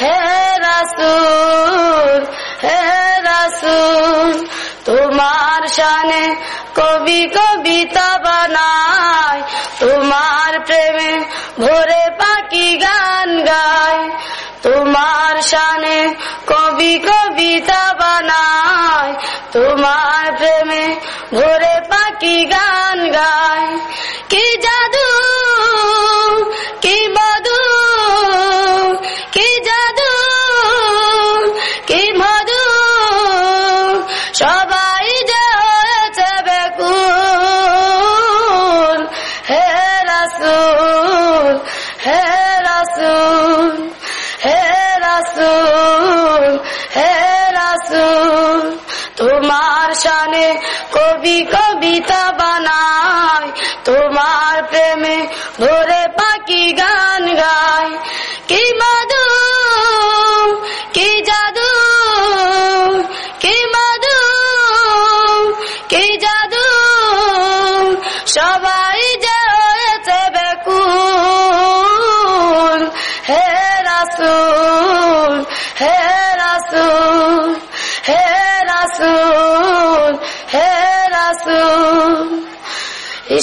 হে রাসুল হে রাসুল, তোমার শানে কবি কবিতা বানায় তোমার প্রেমে ভোরে পাখি গান গায় তোমার শানে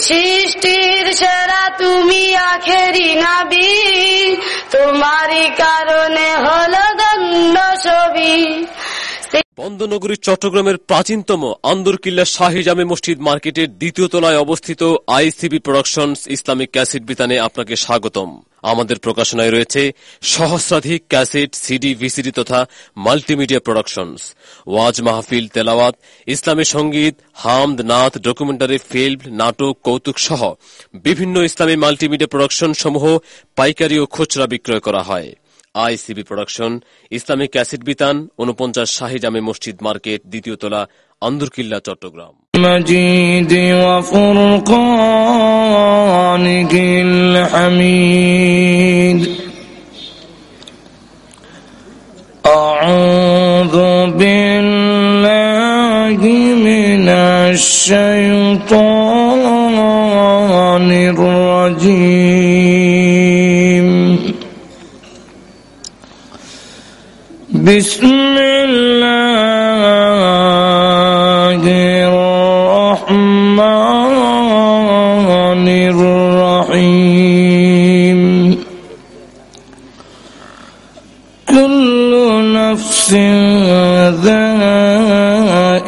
সৃষ্টির সেরা তুমি আখেরি নাবি। তোমারই কারণে হল দণ্ড ছবি। বন্দনগরী চট্টগ্রামের প্রাচীনতম আন্দরকিল্লা শাহী জামে মসজিদ মার্কেটের দ্বিতীয় তলায় অবস্থিত আইসিবি প্রোডাকশনস ইসলামিক ক্যাসেট বিতানে আপনাকে স্বাগতম। আমাদের প্রকাশনায় রয়েছে সহস্রাধিক ক্যাসেট, সিডি, ভিসিডি তথা মাল্টিমিডিয়া প্রোডাকশনস। ওয়াজ মাহফিল, তেলাওয়াত, ইসলামী সংগীত, হামদ নাথ ডকুমেন্টারি, ফিল্ম, নাটক, কৌতুক সহ বিভিন্ন ইসলামী মাল্টিমিডিয়া প্রোডাকশন সমূহ পাইকারি ও খুচরা বিক্রয় করা হয়। আইসিবি প্রোডাকশন ইসলামিক ক্যাসেট বিতান উনপঞ্চাশ শাহী জামে মসজিদ মার্কেট দ্বিতীয় তলা আন্দরকিল্লা চট্টগ্রাম المجيد وفرقانك الحميد بسم الله الرحمن الرحيم كل نفس ذائقة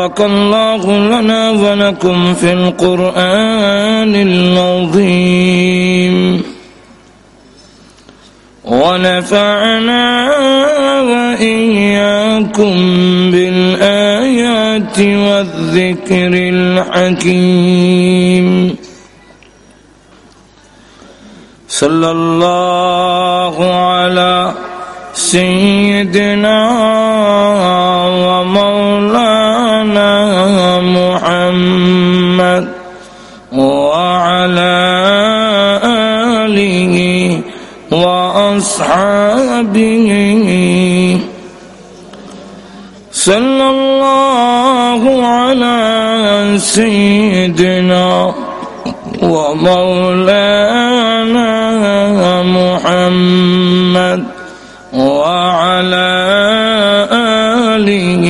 بارك الله لنا ولكم في القرآن العظيم. ونفعنا وإياكم بالآيات والذكر الحكيم. صلى الله على سيدنا وأصحابه. صلى الله على سيدنا ومولانا محمد وعلى آله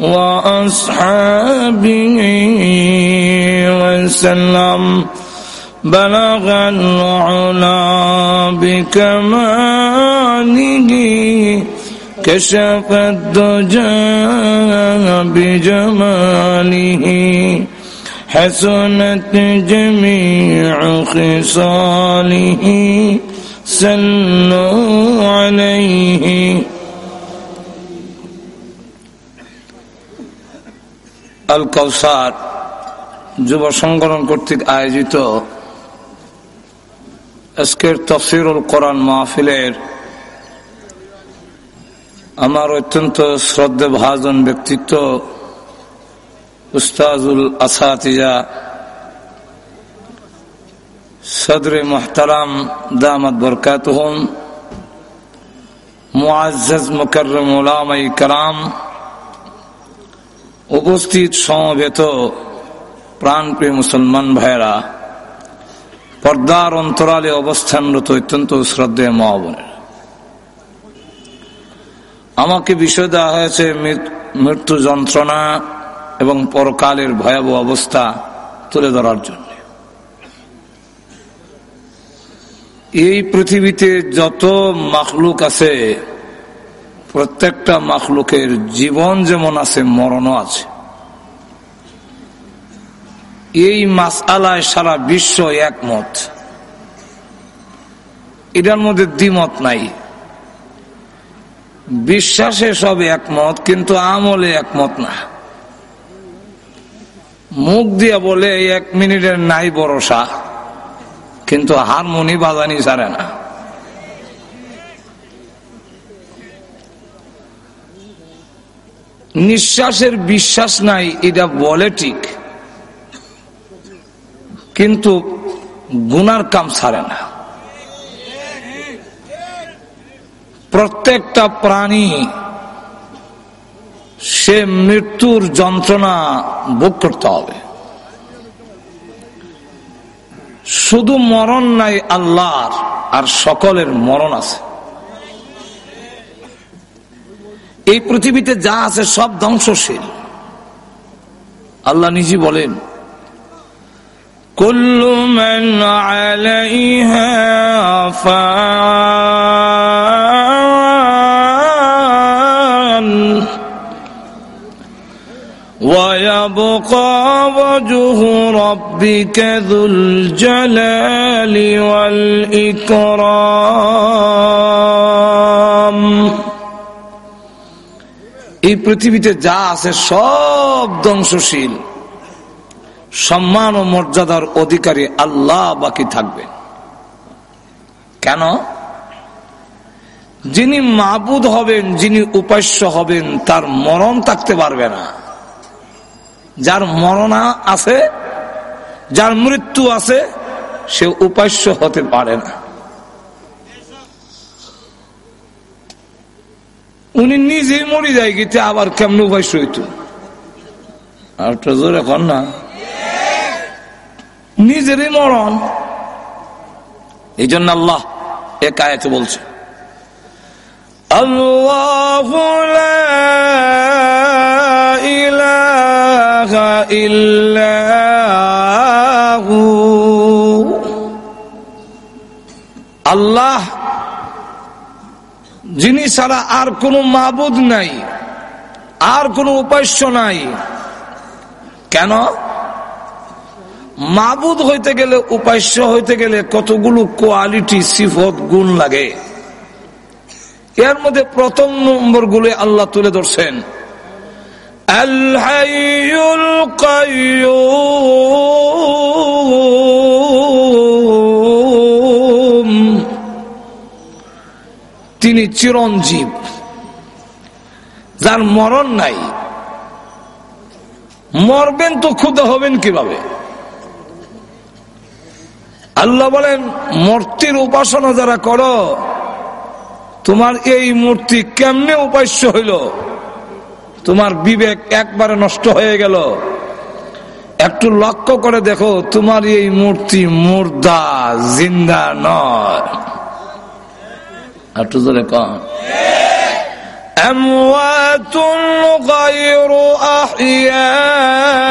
وأصحابه وسلم. بلغ العلا بكماله كشف الدجى بجماله حسنت جميع خصاله صلوا عليه আল কৌসার যুব সংগঠন কর্তৃক আয়োজিত আজকের তফসিরুল কোরআন মাহফিলের আমার অত্যন্ত শ্রদ্ধে ভাজন ব্যক্তিত্ব উস্তাজুল আসাতিজা সদরে মোহতারাম দামদ বরকাত হন মুআজ্জাজ মুকরম ওলামাই কারাম, উপস্থিত সমবেত প্রাণপ্রিয় মুসলমান ভাইয়েরা পর্দার অন্তরালে অবস্থানরত অত্যন্ত শ্রদ্ধেয় মহাবনের। আমাকে বিষয় দেওয়া হয়েছে মৃত্যু যন্ত্রণা এবং পরকালের ভয়াবহ অবস্থা তুলে ধরার জন্য। এই পৃথিবীতে যত মাখলুক আছে, প্রত্যেকটা মাখলুকের জীবন যেমন আছে, মরণও আছে। এই মাসালায় সারা বিশ্ব একমত। এটার মধ্যে দ্বিমত নাই। বিশ্বাসে সব একমত, কিন্তু আমলে একমত না। মুখ দিয়ে বলে এক মিনিটের নাই ভরসা, কিন্তু হারমোনি বাজানি ছাড়ে না। নিঃশ্বাসের বিশ্বাস নাই, এটা বলে ঠিক। কিন্তু গুনার কাম ছাড়ে না। প্রত্যেকটা প্রাণী সে মৃত্যুর যন্ত্রণা ভোগ করতে হবে। শুধু মরণ নাই আল্লাহর, আর সকলের মরণ আছে। এই পৃথিবীতে যা আছে সব ধ্বংসশীল। আল্লাহ নিজে বলেন كل من عليها فان ويبقى وجه ربك ذو الجلال والإكرام এই পৃথিবীতে যা আছে সব ধ্বংসশীল সম্মান ও মর্যাদার অধিকারী আল্লাহ বাকি থাকবে। কেন? যিনি মাবুদ হবেন, যিনি উপাস্য হবেন, তার মরণ থাকতে পারবে না। যার মরণা আছে, যার মৃত্যু আছে, সে উপাস্য হতে পারে না। উনি নিজেই মরি যায় গেছে আবার কেমন উপাস্য হইত? আর তো জোরে কর না। নিজেরই মরণ। এই জন্য আল্লাহ এ কায়াতে বলছে আল্লাহ আল্লাহ যিনি ছাড়া আর কোনো মাবুদ নাই আর কোনো উপাস্য নাই। কেন? মাবুদ হইতে গেলে, উপাস্য হইতে গেলে কতগুলো কোয়ালিটি, সিফত, গুণ লাগে। এর মধ্যে প্রথম নম্বরগুলো আল্লাহ তুলে ধরছেন। তিনি চিরঞ্জীব, যার মরণ নাই। মরবেন তো ক্ষুদা হবেন কীভাবে? আল্লাহ বলেন মূর্তির উপাসনা যারা করো তোমার এই মূর্তি কেমনে উপাস্য হইল তোমার বিবেক একবারে নষ্ট হয়ে গেল একটু লক্ষ্য করে দেখো তোমার এই মূর্তি মুর্দা জিন্দা নয় একটু ধরে কন أموات غير أحياء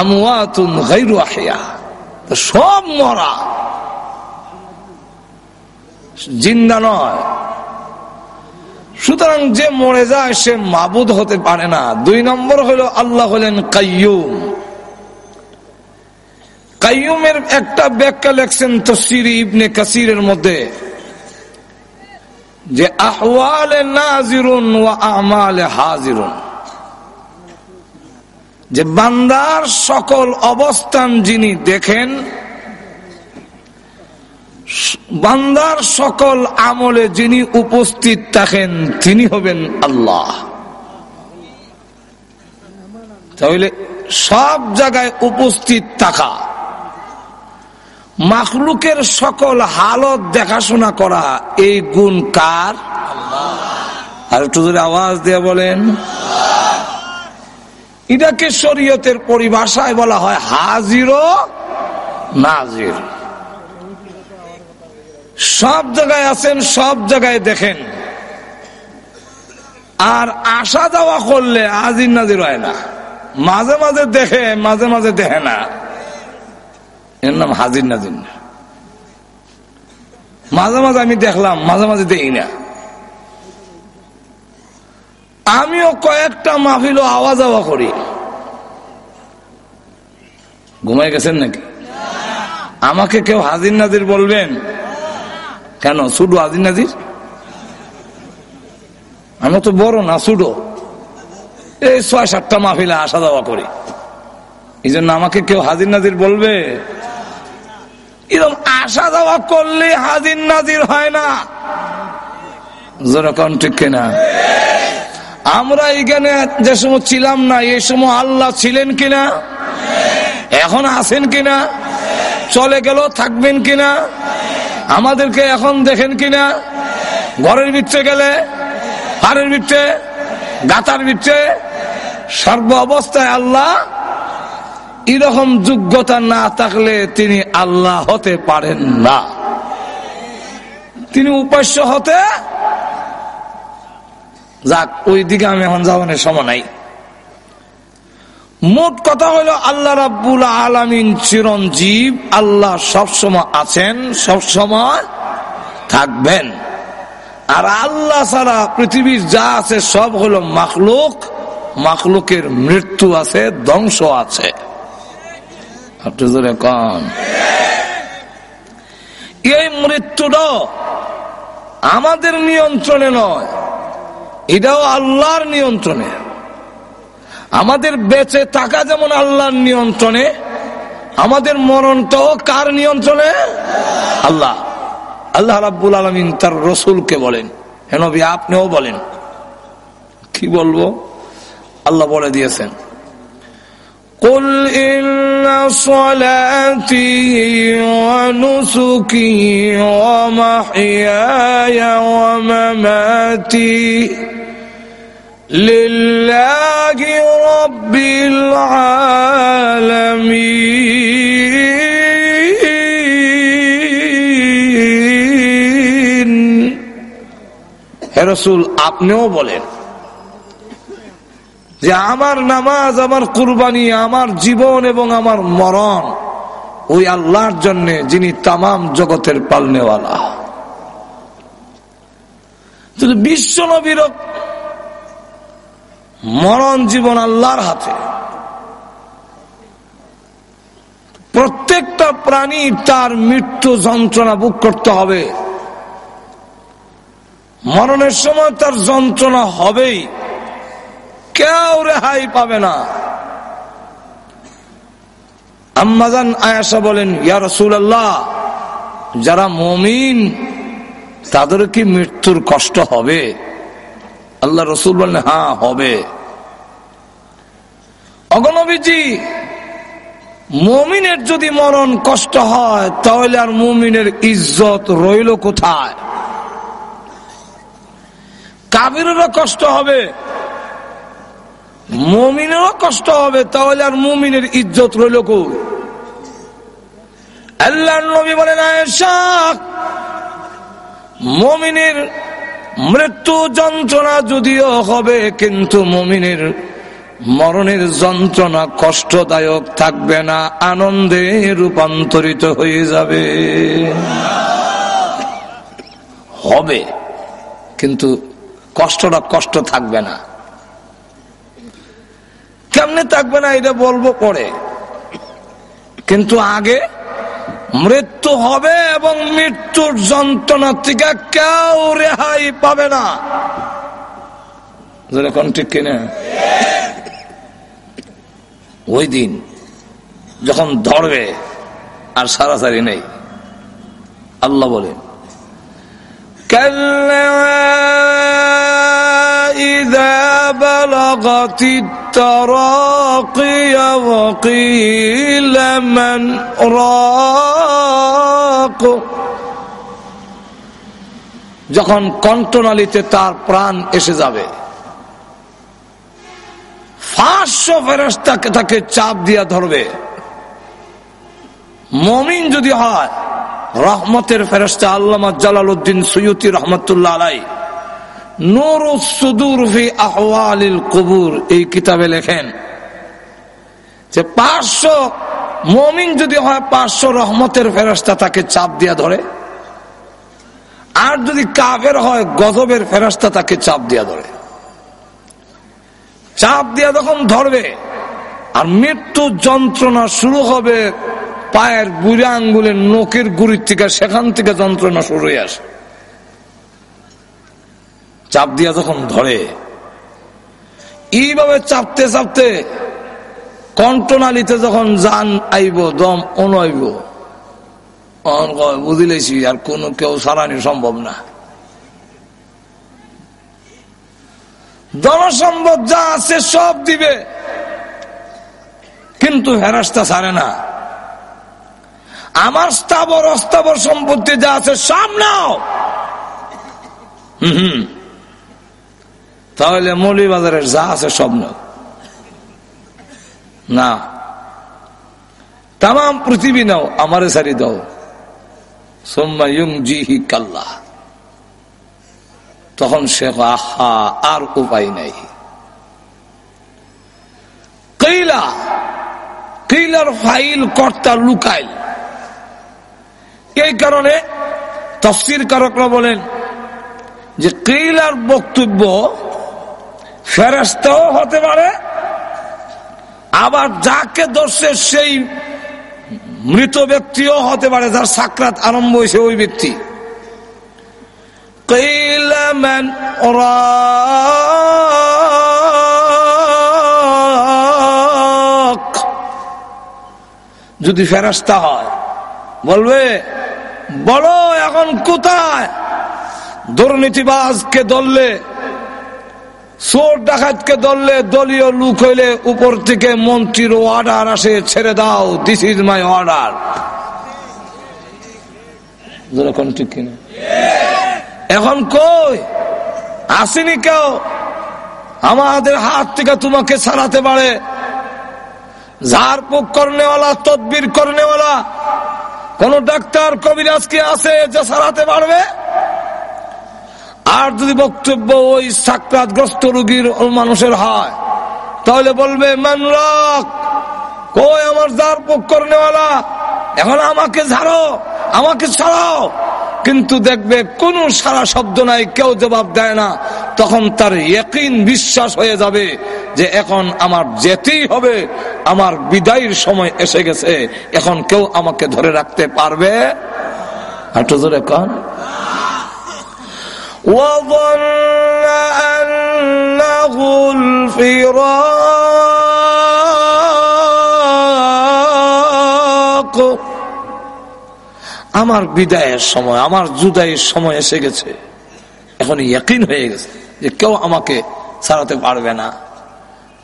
আমওয়াতুন সব মরা। জিন্দা নয়। সুতরাং যে মরে যায়, সে মাবুদ হতে পারে না। দুই নম্বর হলো আল্লাহ হলেন কাইয়ুম। কাইয়ুমের একটা ব্যাখ্যা লেখছেন তসির ইবনে কাসিরের মধ্যে, যে আহওয়ালে নাজিরুন ওয়া আমালে হাজিরুন। যে বান্দার সকল অবস্থান যিনি দেখেন, বান্দার সকল আমলে যিনি উপস্থিত থাকেন, তিনি হবেন আল্লাহ। তাহলে সব জায়গায় উপস্থিত থাকা, মাখলুকের সকল হালত দেখাশোনা করা, এই গুণ কার? আর একটু আওয়াজ দিয়ে বলেন এটাকে শরীয়তের পরিভাষায় বলা হয় হাজির নাজির। সব জায়গায় আছেন, সব জায়গায় দেখেন। আর আসা যাওয়া করলে আজির নাজির হয় না। মাঝে মাঝে দেখে, মাঝে মাঝে দেখে না। এর নাম হাজির নাজির মাঝে মাঝে আমি দেখলাম, মাঝে মাঝে দেখি না। আমিও কয়েকটা মাহফিল আওয়া করি। ঘুমাই গেছেন নাকি? আমাকে কেউ হাজির নাজির বলবেন? কেন শুধু হাজির নাজির? আমি তো বড় না শুধু এই ছয় সাতটা মাহফিলে আসা যাওয়া করি। এই জন্য আমাকে কেউ হাজির নাজির বলবে? এরকম আসা যাওয়া করলে হাজির নাজির হয় না। যেরকম ঠিক কিনা? আমরা এখানে যে সময় ছিলাম না এই সময় আল্লাহ ছিলেন কিনা? এখন আছেন কিনা? চলে গেল, থাকবেন কিনা? আমাদেরকে এখন দেখেন কিনা? ঘরের ভিতরে গেলে হারের ভিতরে গাতার ভিতরে, সর্ব অবস্থায় আল্লাহ এরকম যোগ্যতা না থাকলে তিনি আল্লাহ হতে পারেন না। তিনি উপাস্য হতে যাক ওই দিকে আমি এখন যাওয়ানের সময় নাই। মোট কথা হলো, আল্লাহ রাব্বুল আলমিন চিরঞ্জীব, আল্লাহ সবসময় আছেন, সবসময় থাকবেন। আর আল্লাহ ছাড়া পৃথিবীর যা আছে সব হলো মাখলুক, মাখলুকের মৃত্যু আছে, ধ্বংস আছে। এই মৃত্যুটা আমাদের নিয়ন্ত্রণে নয় এটাও আল্লাহর নিয়ন্ত্রণে আমাদের বেঁচে থাকা যেমন আল্লাহর নিয়ন্ত্রণে আমাদের মরণটাও কার নিয়ন্ত্রণে আল্লাহ আল্লাহ রাব্বুল আলমিন তার রসুলকে বলেন হেনবি আপনিও বলেন কি বলবো আল্লাহ বলে দিয়েছেন قل إن صلاتي ونسكي ومحياي ومماتي لله رب العالمين হে রসুল আপনিও বলেন যে আমার নামাজ আমার কুরবানি আমার জীবন এবং আমার মরণ ওই আল্লাহর জন্য যিনি তাম জগতের পালনেওয়ালা বিশ্ব নবীর মরণ জীবন আল্লাহর হাতে। প্রত্যেকটা প্রাণী তার মৃত্যু যন্ত্রণা বুক করতে হবে। মরণের সময় তার যন্ত্রণা হবেই। কেউ রেহাই পাবে না। আম্মাজান আয়াসা বলেন, ইয়া রসুল্লাহ যারা মমিন তাদের কি মৃত্যুর কষ্ট হবে? আল্লাহ রসুল বললেন হ্যাঁ হবে। অগনবীজি মমিনের যদি মরণ কষ্ট হয়, তাহলে আর মমিনের ইজ্জত রইল কোথায়? কাবিরেরও কষ্ট হবে, মমিনেরও কষ্ট হবে, তাহলে আর মুমিনের ইজ্জত রইল কো আল্লাহ নবী বলেন মমিনের মৃত্যু যন্ত্রণা যদিও হবে, কিন্তু মমিনের মরণের যন্ত্রণা কষ্টদায়ক থাকবে না, আনন্দে রূপান্তরিত হয়ে যাবে। হবে, কিন্তু কষ্টটা কষ্ট থাকবে না। কেমনে থাকবে না, এটা বলব পরে। কিন্তু আগে মৃত্যু হবে এবং মৃত্যুর যন্ত্রণা থেকে কেউ রেহাই পাবে না। যেরকম ঠিক কিনা? ওই দিন যখন ধরবে, আর সারাসারি নেই। আল্লাহ বলে إذا بلغت التراقي وقيل من راق যখন কণ্ঠনালীতে তার প্রাণ এসে যাবে পাঁচশো ফেরস্তাকে তাকে চাপ দিয়া ধরবে মমিন যদি হয় রহমতের ফেরস্তা আল্লামা জালাল উদ্দিন সৈয়দি রহমতুল্লাহ আলাই এই কিতাবে লেখেন যে পাঁচশো মমিন যদি হয়, পাঁচশো রহমতের ফেরস্তা তাকে চাপ দিয়া ধরে। আর যদি কাবের হয়, গজবের ফেরস্তা তাকে চাপ দিয়া ধরে। চাপ দিয়া যখন ধরবে, আর মৃত্যু যন্ত্রণা শুরু হবে, পায়ের বুড়া আঙ্গুলের নখের গুড়ির থেকে, সেখান থেকে যন্ত্রণা শুরু হয়ে আসে চাপ দিয়া যখন ধরে, এইভাবে চাপতে চাপতে কণ্ঠনালীতে যখন যান আইব, দম অনইব বুঝিলেছি আর কোন কেউ সারানি সম্ভব না। জনসম্পদ যা আছে সব দিবে, কিন্তু হেরাস্তা ছাড়ে না। আমার স্থাবর, অস্থাবর সম্পত্তি যা আছে সব নাও। হম। তাহলে মৌলিবাজারের যা আছে সব না। তাম পৃথিবী নাও, আমারে সারি দাও। সোম্মা জিহি কাল্লা। তখন সে আহা, আর উপায় নাই। কৈলা কৈলার ফাইল কর্তা লুকাইল। এই কারণে তফসির কারকরা বলেন যে কৈলার বক্তব্য ফেরস্তাও হতে পারে, আবার যাকে ধরছে সেই মৃত ব্যক্তিও হতে পারে, যার সাক্রাত আরম্ভ হয়েছে ওই ব্যক্তি। ওরা যদি ফেরাস্তা হয়, বলবে, বলো এখন কোথায়? দুর্নীতিবাজকে দললে চোর ডাকাতকে ধরলে দলীয় লুক হইলে উপর থেকে মন্ত্রীর অর্ডার আসে, ছেড়ে দাও দিস ইজ মাই অর্ডার এখন কই? আসেনি কেউ? আমাদের হাত থেকে তোমাকে ছাড়াতে পারে। ঝাড়পুক করনেওয়ালা, তদবির করনেওয়ালা, কোন ডাক্তার কবিরাজকে আছে যে ছাড়াতে পারবে? আর যদি বক্তব্য ওই সাক্ষাৎগ্রস্ত রুগীর মানুষের হয়, তাহলে বলবে মানরক কই আমার যার ঝাড়পুক করনেওয়ালা? এখন আমাকে ঝাড়ো, আমাকে ছাড়াও। কিন্তু দেখবে কোন সারা শব্দ নাই, কেউ জবাব দেয় না। তখন তার একইন বিশ্বাস হয়ে যাবে যে এখন আমার যেতেই হবে, আমার বিদায়ের সময় এসে গেছে, এখন কেউ আমাকে ধরে রাখতে পারবে? একটু জোরে কন। وظن أنه الفراق আমার বিদায়ের সময় আমার জুদাইয়ের সময় এসে গেছে এখন ইয়কিন হয়ে গেছে যে কেউ আমাকে ছাড়াতে পারবে না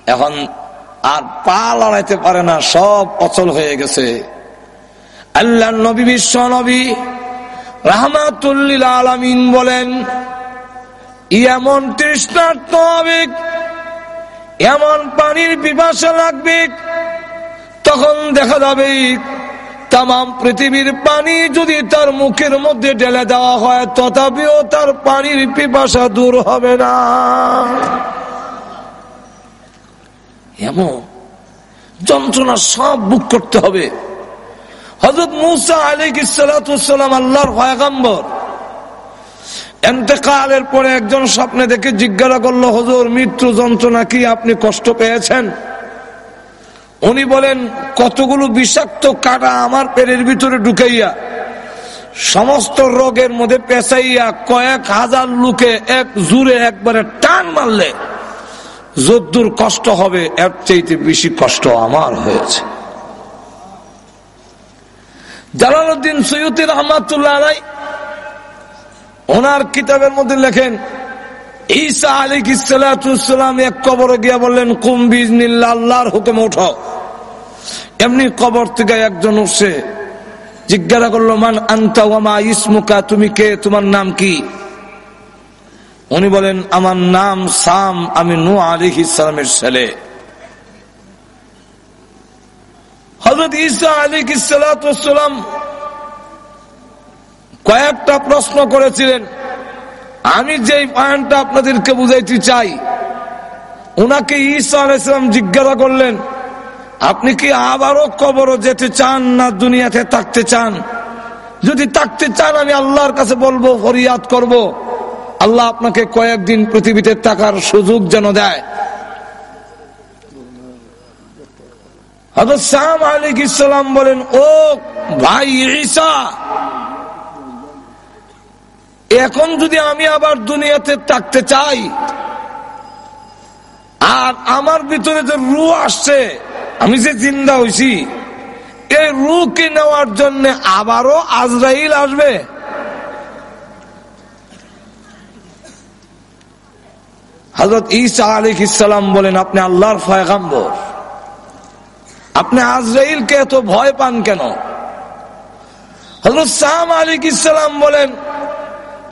এখন আর পা লড়াইতে পারে না সব অচল হয়ে গেছে আল্লাহ নবী বিশ্ব নবী রাহমাতুল্লিল আলমিন বলেন, এমন তৃষ্ণার্থ হবে এমন পানির পিপাসা লাগবে তখন দেখা যাবে তাম পৃথিবীর পানি যদি তার মুখের মধ্যে ঢেলে দেওয়া হয়, তথাপিও তার পানির পিপাসা দূর হবে না। এমন যন্ত্রণা সব বুক করতে হবে। হজরত মুসা আলী সালাম আল্লাহর পয়গাম্বর। এতেকালের পরে একজন স্বপ্নে দেখে জিজ্ঞাসা করল, হজুর, মৃত্যু যন্ত্রণা কি আপনি কষ্ট পেয়েছেন? উনি বলেন, কতগুলো বিষাক্ত কাটা আমার পেটের ভিতরে ঢুকাইয়া, সমস্ত রোগের মধ্যে পেঁচাইয়া কয়েক হাজার লোকে এক জুড়ে একবারে টান মারলে, যদ্দুর কষ্ট হবে, এর চাইতে বেশি কষ্ট আমার হয়েছে। জালালুদ্দিন সৈয়দ রহমাতুল্লাহ ওনার কিতাবের মধ্যে লেখেন, ঈসা আলী ইসালাম এক কবরে গিয়া বললেন কুম্বিজ নিল্লা আল্লাহর হুকুম উঠো এমনি কবর থেকে একজন উঠছে, জিজ্ঞাসা করল, মান আন্তা ওয়ামা ইসমুকা, তুমি কে? তোমার নাম কি? উনি বলেন, আমার নাম সাম, আমি নু আলী ইসলামের ছেলে। হজরত ইসা আলী ইসালাম কয়েকটা প্রশ্ন করেছিলেন। আমি যেই পয়েন্টটা আপনাদেরকে বুঝাইতে চাই, উনাকে ঈসা আলাইসালাম জিজ্ঞাসা করলেন, আপনি কি আবারও কবরও যেতে চান না দুনিয়াতে থাকতে চান? যদি থাকতে চান, আমি আল্লাহর কাছে বলব, ফরিয়াদ করব। আল্লাহ আপনাকে কয়েকদিন পৃথিবীতে থাকার সুযোগ যেন দেয়। আলিক ইসলাম বলেন, ও ভাই ঈসা, এখন যদি আমি আবার দুনিয়াতে থাকতে চাই, আর আমার ভিতরে যে রু আসছে, আমি যে জিন্দা হয়েছি এই রুকে নেওয়ার জন্য আবারও আজরাইল আসবে? হজরত ইসা আলিক ইসালাম বলেন, আপনি আল্লাহর ফয়গাম্বর আপনি আজরাইলকে এত ভয় পান কেন? আলিক ইসালাম বলেন,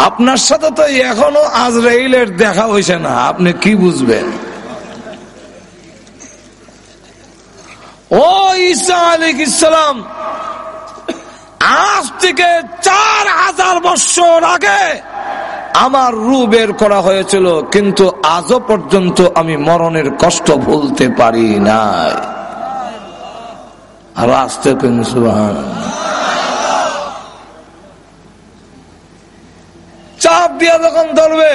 আপনার সাথে তো এখনও আজরাইলের দেখা হয়েছে না, আপনি কি বুঝবেন? ও ঈসা আলিক ইসলাম আজ থেকে চার হাজার বৎসর আগে আমার রু বের করা হয়েছিল, কিন্তু আজও পর্যন্ত আমি মরণের কষ্ট ভুলতে পারি নাই। আর আসতে চাপ দিয়া যখন ধরবে,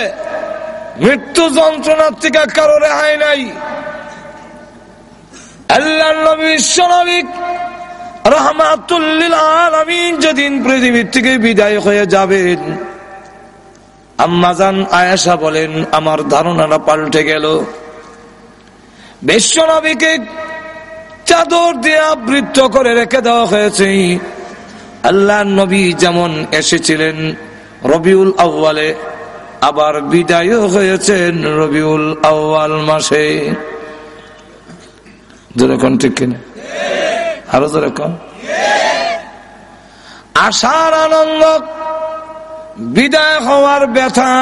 মৃত্যু যন্ত্রণার থেকে কারও রেহাই নাই। আল্লাহ যেদিন পৃথিবীর থেকে বিদায় হয়ে যাবেন আম্মাজান বলেন, আমার ধারণাটা পাল্টে গেল। বিশ্বনবীকে চাদর দিয়ে আবৃত্ত করে রেখে দেওয়া হয়েছে। আল্লাহ নবী যেমন এসেছিলেন রবিউল আউ্বালে আবার বিদায় হয়েছেন রবিউল আউ্বাল মাসে। জোরে ঠিক কিনা? আরও জোরে কোন? আশার আনন্দ, বিদায় হওয়ার ব্যথা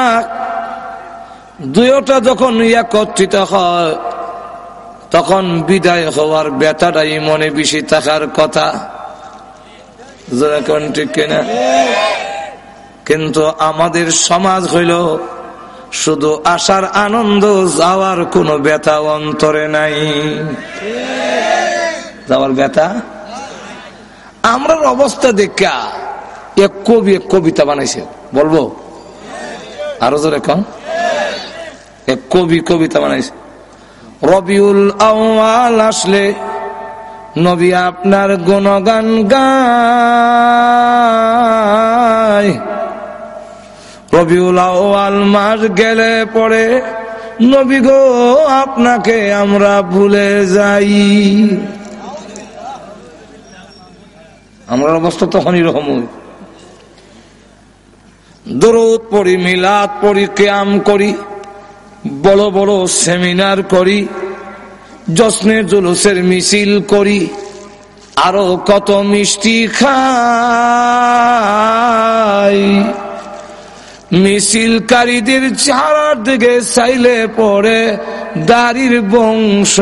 দুইটা যখন একত্রিত হয় তখন বিদায় হওয়ার ব্যথাটাই মনে বেশি থাকার কথা। ঠিক কিনা? কিন্তু আমাদের সমাজ হইল, শুধু আসার আনন্দ, যাওয়ার কোনো ব্যথা অন্তরে নাই। যাওয়ার ব্যথা? আমরার অবস্থা দেখা, এক কবি এক কবিতা বানাইছে, বলব? আরও জোরে এক কবি কবিতা বানাইছে। রবিউল আওয়াল আসলে নবী আপনার গুণগান গায়। রবিউল আওয়াল মাস গেলে পরে নবী গো, আপনাকে আমরা ভুলে যাই। আমরা অবস্থা তখনই রকম দরদ পড়ি, মিলাদ পড়ি, ক্যাম করি। বড় বড় সেমিনার করি জশ্নের জুলুসের মিছিল করি, আরও কত মিষ্টি খাই। মিছিলকারীদের চারার দিকে চাইলে পরে দাড়ির বংশ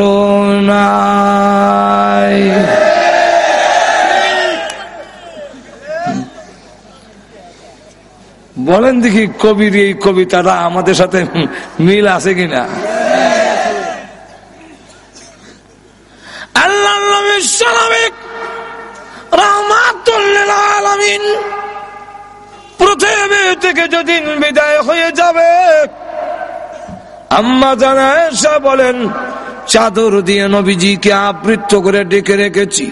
নাই। বলেন দেখি কবির এই কবিতাটা আমাদের সাথে মিল আছে কিনা? রহমাতুল্লিল পৃথিবী থেকে যেদিন বিদায় হয়ে যাবে, আম্মা জানা বলেন, চাদর দিয়ে নবীজিকে আবৃত্ত করে ডেকে রেখেছি।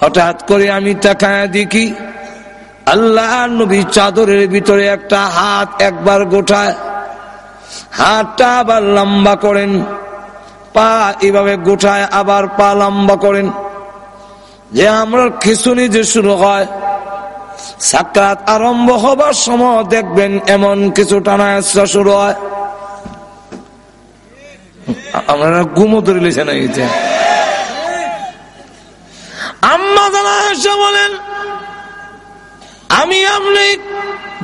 হঠাৎ করে আমি তাকায় দেখি আল্লাহ নবী চাদরের ভিতরে একটা হাত একবার গোটায় হাতটা আবার লম্বা করেন। পা এভাবে গোটায় আবার পা লম্বা করেন। যে আমরা খিচুনি যে শুরু হয়, সাক্ষাৎ আরম্ভ হবার সময় দেখবেন এমন কিছু টানা শুরু হয়। আপনারা ঘুমো ধরে লিখে এটা আম্মা জানা বলেন আমি আপনি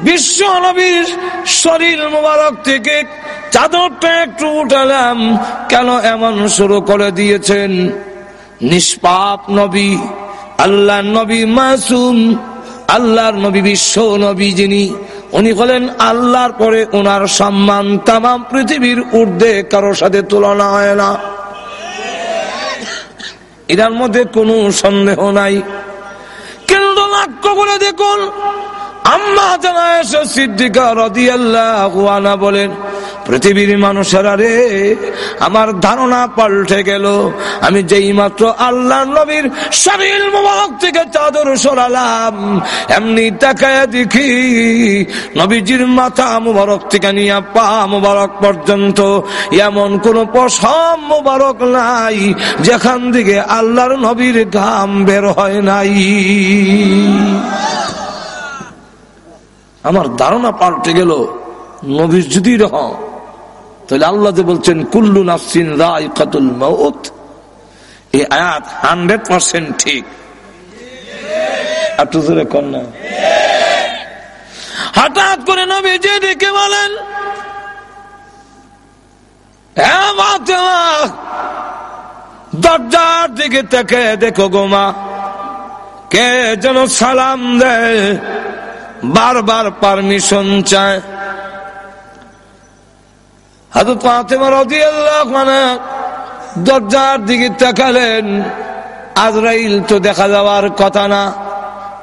বিশ্ব নবীর শরীর মোবারক থেকে চাদরটা একটু উঠালাম। কেন এমন শুরু করে দিয়েছেন? নিষ্পাপ নবী আল্লাহ নবী মাসুম, আল্লাহর নবী বিশ্ব নবী যিনি, উনি হলেন আল্লাহর পরে ওনার সম্মান তাম পৃথিবীর ঊর্ধ্বে কারোর সাথে তুলনা হয় না। এটার মধ্যে কোনো সন্দেহ নাই। লক্ষ্য করে দেখুন। আম্মা জানা এসে সিদ্দিকা রদিয়াল্লাহ বলেন পৃথিবীর মানুষেরা রে, আমার ধারণা পাল্টে গেল। আমি যেই মাত্র আল্লাহ নবীর শরীর মুবারক থেকে চাদর সরালাম, এমনি তাকায় দেখি নবীজির মাথা মুবারক থেকে নিয়ে পা মুবারক পর্যন্ত এমন কোন পশম মুবারক নাই, যেখান থেকে আল্লাহর নবীর ঘাম বের হয় নাই। আমার ধারণা পাল্টে গেল, নবীর যদি রহ তাহলে আল্লাহ যে বলছেন, কুল্লু নাসিন রায় কাতুল মৌত এই আয়াত হান্ড্রেড পার্সেন্ট ঠিক। একটু ধরে কন্যা হঠাৎ করে নবী যে দেখে বলেন দরজার দিকে থেকে দেখো গোমা কে যেন সালাম দেয়, বারবার পারমিশন চায়। হাজর ফাতেমা রাদিয়াল্লাহু আনহা দরজার দিকে তাকালেন। আজরাইল তো দেখা যাওয়ার কথা না।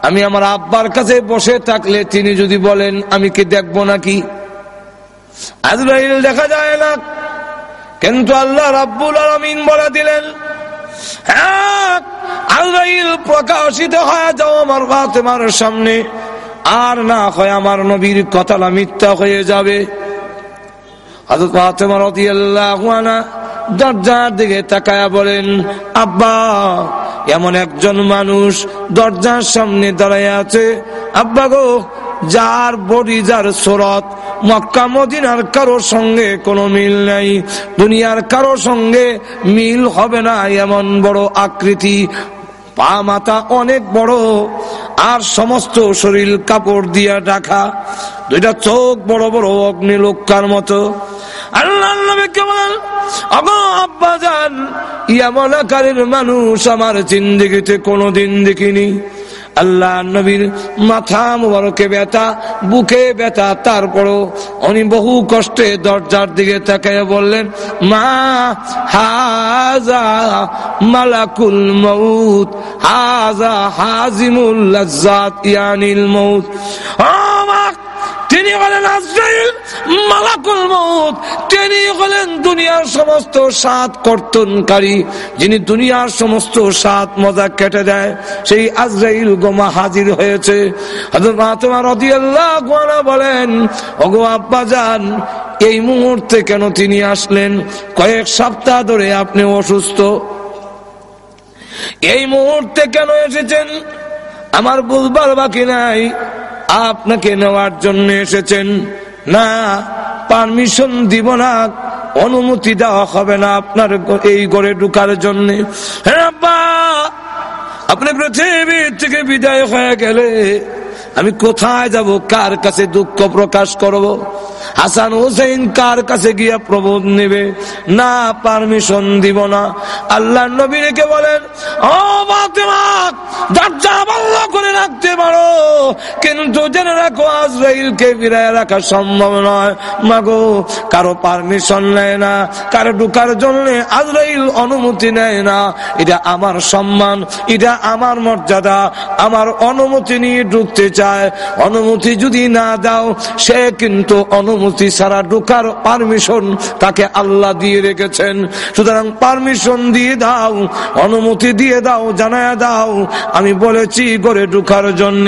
আমি আমার আব্বার কাছে বসে থাকলে তিনি যদি বলেন, আমি কি দেখব নাকি? আজরাইল দেখা যায় না। কিন্তু আল্লাহ রাব্বুল আলামিন বলে দিলেন হ্যাঁ আজরাইল প্রকাশিত হয়ে যাও আমার ফাতেমার সামনে। আর না হয় আমার নবীর কথাটা মিথ্যা হয়ে যাবে। দরজার দিকে তাকায়া বলেন, আব্বা, এমন একজন মানুষ দরজার সামনে দাঁড়ায় আছে। আব্বা গো, যার বডি, যার সোরত, মক্কা, মদিনার কারও সঙ্গে কোনো মিল নাই। দুনিয়ার কারও সঙ্গে মিল হবে না এমন বড় আকৃতি। পা, মাথা অনেক বড়। আর সমস্ত শরীর কাপড় দিয়া ঢাকা, দুইটা চোখ বড় বড় অগ্নি লোকার মতো। আল্লাহ নবীকে মানুষ আমার জিন্দিগিতে কোনোদিন দেখিনি। আল্লাহ নবীর মাথা মুবারকে ব্যথা, বুকে ব্যথা, তারপরও উনি বহু কষ্টে দরজার দিকে তাকাইয়া বললেন, মা হাজা মালাকুল মৌত হাজা হাজিমুল ইয়ানিল মৌত তিনি হলেন আজরাইল, মালাকুল মৌত তিনি হলেন দুনিয়ার সমস্ত সাত কর্তনকারী, যিনি দুনিয়ার সমস্ত সাত মজা কেটে দেয়। সেই আজরাইল গোমা হাজির হয়েছে। বলেন অগো আব্বা যান এই মুহূর্তে কেন তিনি আসলেন? কয়েক সপ্তাহ ধরে আপনি অসুস্থ। এই মুহূর্তে কেন এসেছেন? আমার বুঝবার বাকি নাই। আপনাকে নেওয়ার জন্য এসেছেন। না পারমিশন দিব না, অনুমতি দেওয়া হবে না আপনার এই ঘরে ঢুকার জন্য। আপনি পৃথিবী থেকে বিদায় হয়ে গেলে আমি কোথায় যাব? কার কাছে দুঃখ প্রকাশ করব। হাসান হুসেন কার কাছে গিয়ে প্রবোধ নেবে? না পারমিশন দিব না। আল্লাহ নবীকে বলেন, ও করে রাখতে পারো, কিন্তু জেনে রাখো ফিরায় রাখা সম্ভব নয়। মাগো, কারও পারমিশন নেয় না, কারও ঢুকার জন্য আজরাইল অনুমতি নেয় না। এটা আমার সম্মান, এটা আমার মর্যাদা। আমার অনুমতি নিয়ে ঢুকতে চায়। অনুমতি যদি না দাও, সে কিন্তু অনুমতি ছাড়া ঢুকার পারমিশন তাকে আল্লাহ দিয়ে রেখেছেন। সুতরাং পারমিশন দিয়ে দাও, অনুমতি দিয়ে দাও, জানায় দাও, আমি বলেছি করে ঢুকার জন্য।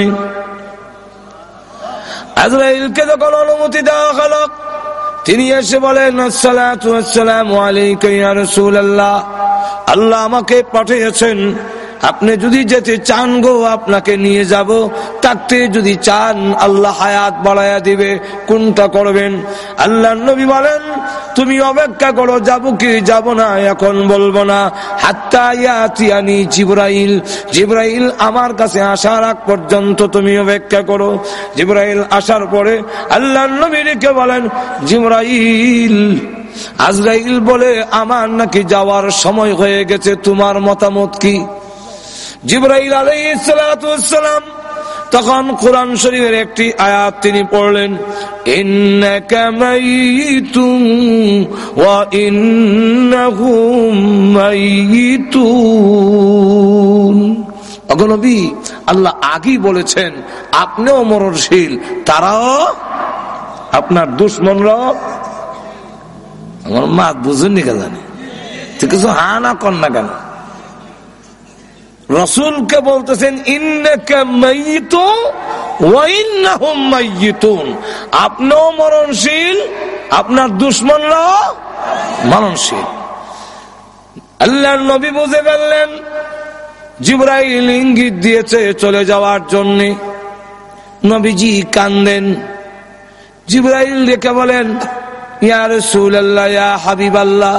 যখন অনুমতি দেওয়া হলো, তিনি এসে বলেন আসসালাম আল্লাহ আল্লাহ আমাকে পাঠিয়েছেন। আপনি যদি যেতে চান গো, আপনাকে নিয়ে যাব। থাকতে যদি চান, আল্লাহ হায়াত বাড়াইয়া দিবে। কোনটা করবেন? আল্লাহ নবী বলেন, তুমি অপেক্ষা করো, যাব কি, যাব না, এখন বলব না। হাত্তায়ানি জিব্রাইল। জিব্রাইল আমার কাছে আসার আগ পর্যন্ত তুমি অপেক্ষা করো। জিব্রাইল আসার পরে আল্লাহ নবীকে বলেন, জিব্রাইল, আজরাইল বলে, আমার নাকি যাওয়ার সময় হয়ে গেছে। তোমার মতামত কি? জিব্রাইল আলাইসালাম তখন কোরআন শরীফের একটি আয়াত তিনি পড়লেন অগনবী আল্লাহ আগেই বলেছেন, আপনিও মরণশীল, তারাও আপনার দুশ্মনরা আমার মা বুঝেননি কেন জানি? কিছু হা না না কেন? রসুলকে বলতেছেন আপনিও মরণশীল, আপনার দুশ্মনরাও মরণশীল। আল্লাহ নবী বুঝে ফেললেন, জিব্রাইল ইঙ্গিত দিয়েছে চলে যাওয়ার জন্য। নবীজি কান্দেন। জিব্রাইল রেখে বলেন ইয়ার সুল আল্লাহ ইয়া হাবিব আল্লাহ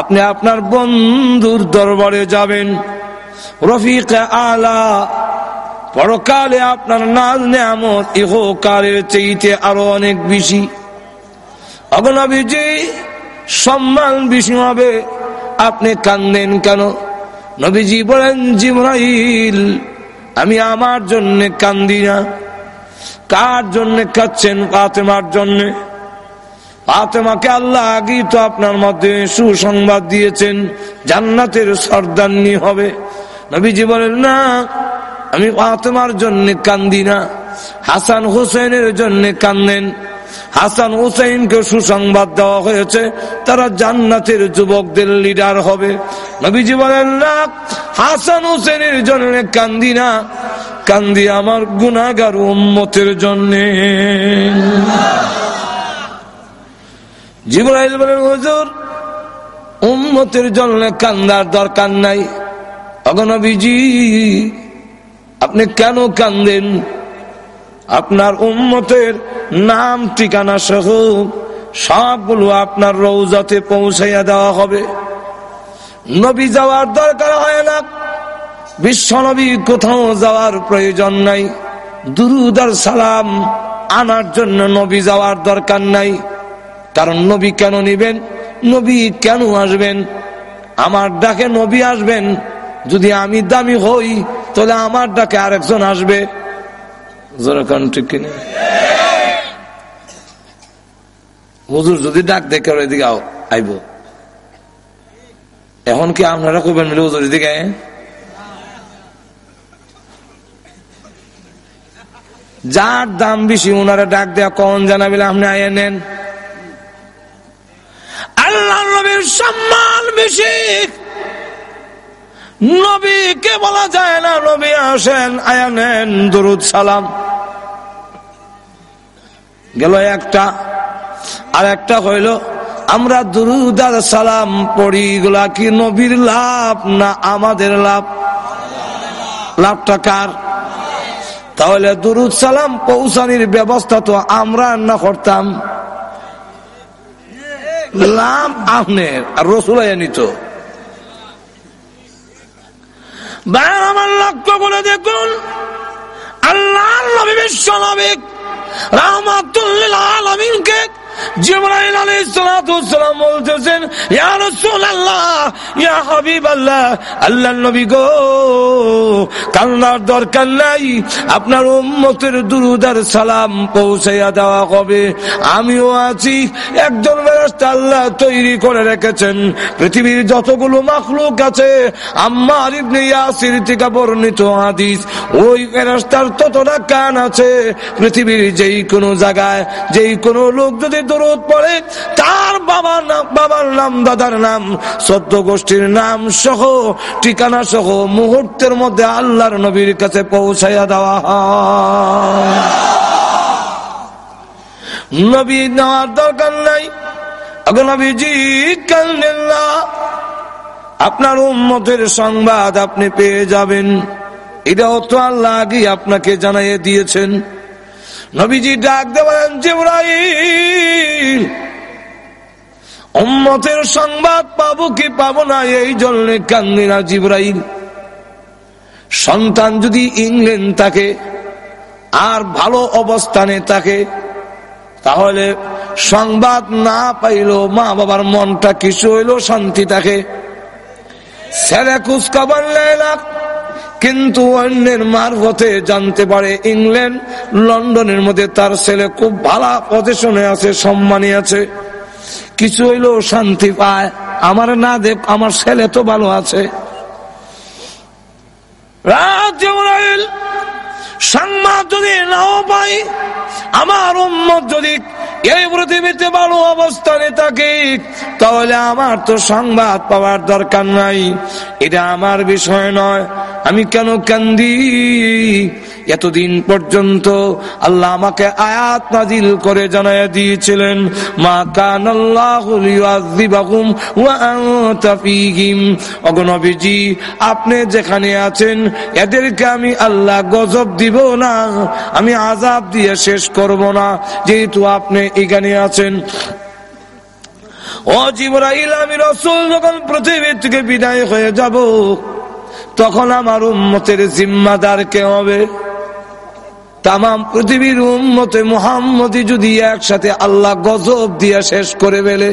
আপনি আপনার বন্ধুর দরবারে যাবেন। রফিক আলা, পরকালে আপনার নাজ নেয়ামত ইহকালের চেয়েতে আরও অনেক বেশি। অবনবীজি সম্মান বেশি হবে আপনি কান্দেন কেন? নবীজি বলেন জিমরাইল আমি আমার জন্য কান্দি না। কার জন্য কাচ্ছেন ফাতেমার জন্য। ফাতেমাকে আল্লাহ আগেই তো আপনার মধ্যে সুসংবাদ দিয়েছেন, জান্নাতের সর্দান্নি হবে। নবীজি বলেন, না, আমি ফাতেমার জন্য কান্দি না। হাসান হুসেনের জন্য কান্দেন। হাসান হুসেনকে সুসংবাদ দেওয়া হয়েছে, তারা জান্নাতের যুবকদের লিডার হবে। নবীজি বলেন, না, হাসান হুসেনের জন্য কান্দি না। কান্দি আমার গুনাগার উম্মতের জন্য। জিবরাইল বলেন, হুজুর, উম্মতের জন্য কান্দার দরকার নাই। অগনবীজি আপনি কেন কান্দেন? আপনার উম্মতের নাম, ঠিকানা সহ সবগুলো আপনার রৌজাতে পৌঁছাইয়া দেওয়া হবে। নবী যাওয়ার দরকার হয় না। বিশ্ব নবী কোথাও যাওয়ার প্রয়োজন নাই। দুরুদার সালাম আনার জন্য নবী যাওয়ার দরকার নাই। কারণ নবী কেন নিবেন? নবী কেন আসবেন? আমার ডাকে নবী আসবেন? যদি আমি দামি হই, তাহলে আমার ডাকে আরেকজন আসবে। কিনা হুজুর যদি ডাক দেখে এদিকে আইব। এখন কি আপনারা কবেন মিলে হুজুর এদিকে যার দাম বেশি ওনারা ডাক দেয়া কখন জানাবিলে আপনি আয়া নেন। আল্লাহ সম্মান বেশি। নবীকে বলা যায় না, নবী আসেন, আয়া নেন, দরুদ, সালাম। গেল একটা, আর একটা হইল, আমরা দুরুদ আর সালাম পড়ি গুলা কি নবীর লাভ না আমাদের লাভ? লাভটা কার? তাহলে দুরুদ, সালাম পৌঁছানির ব্যবস্থা তো আমরা না করতাম। লাভ আপনার, আর রসুলাই নিত। আমার লক্ষ্য করে দেখুন। আল্লাহ বিশ্ব নবী রাহমাতুল্লিল আলামিনকে আপনার উম্মতের দুরুদ আর সালাম পৌঁছাইয়া দেওয়া হবে। আমিও আছি, একজন আল্লাহ তৈরি করে রেখেছেন। পৃথিবীর যতগুলো মাখলুক আছে ইয়াসির থেকে বর্ণিত হাদিস, ওই ফেরেশতার ততটা কান আছে। পৃথিবীর যেই কোনো জায়গায়, যেই কোনো লোক যদি দরুদ পড়ে, তার বাবার নাম বাবার নাম, দাদার নাম সত্য গোষ্ঠীর নাম সহ, ঠিকানা সহ মুহূর্তের মধ্যে আল্লাহর নবীর কাছে পৌঁছাইয়া দেওয়া নবী নেওয়ার দরকার নাই। নবীজি কান্দেন না? আপনার উম্মতের সংবাদ আপনি পেয়ে যাবেন। এটাও তো আল্লাহ আগে আপনাকে জানাইয়ে দিয়েছেন। নবীজি ডাক দেবেন জিব্রাইল, উম্মতের সংবাদ পাবো কি পাবো না, এই জন্য কান্দিনা জিব্রাইল। সন্তান যদি ইংল্যান্ড থাকে আর ভালো অবস্থানে থাকে, তাহলে সংবাদ না পাইল মা বাবার মনটা কিছু হইল শান্তি থাকে। ছেলে নেয় না কিন্তু অন্যের মারফতে জানতে পারে ইংল্যান্ড, লন্ডনের মধ্যে তার ছেলে খুব ভালো পজিশনে আছে, সম্মানী আছে। কিছু হইলেও শান্তি পায়। আমার না দেখ, আমার ছেলে তো ভালো আছে। রাত সংবাদ যদি নাও পাই আমার উন্মত যদি এই পৃথিবীতে ভালো অবস্থানে থাকে, তাহলে আমার তো সংবাদ পাওয়ার দরকার নাই। এটা আমার বিষয় নয়। আমি কেন কান্দি? এতদিন পর্যন্ত আল্লাহ আমাকে আয়াত নাজিল করে জানাই দিয়েছিলেন, মা কান অগনবীজি আপনি যেখানে আছেন, এদেরকে আমি আল্লাহ গজব দিব না, আমি আজাব দিয়ে শেষ করব না। যেহেতু আপনি এখানে আছেন, ও জিবরাইল, আমি রসুল যখন পৃথিবী থেকে বিদায় হয়ে যাব, তখন আমার উম্মতের জিম্মাদার কে হবে? তাম পৃথিবীর উম্মতে মোহাম্মদী যদি একসাথে আল্লাহ গজব দিয়ে শেষ করে ফেলে।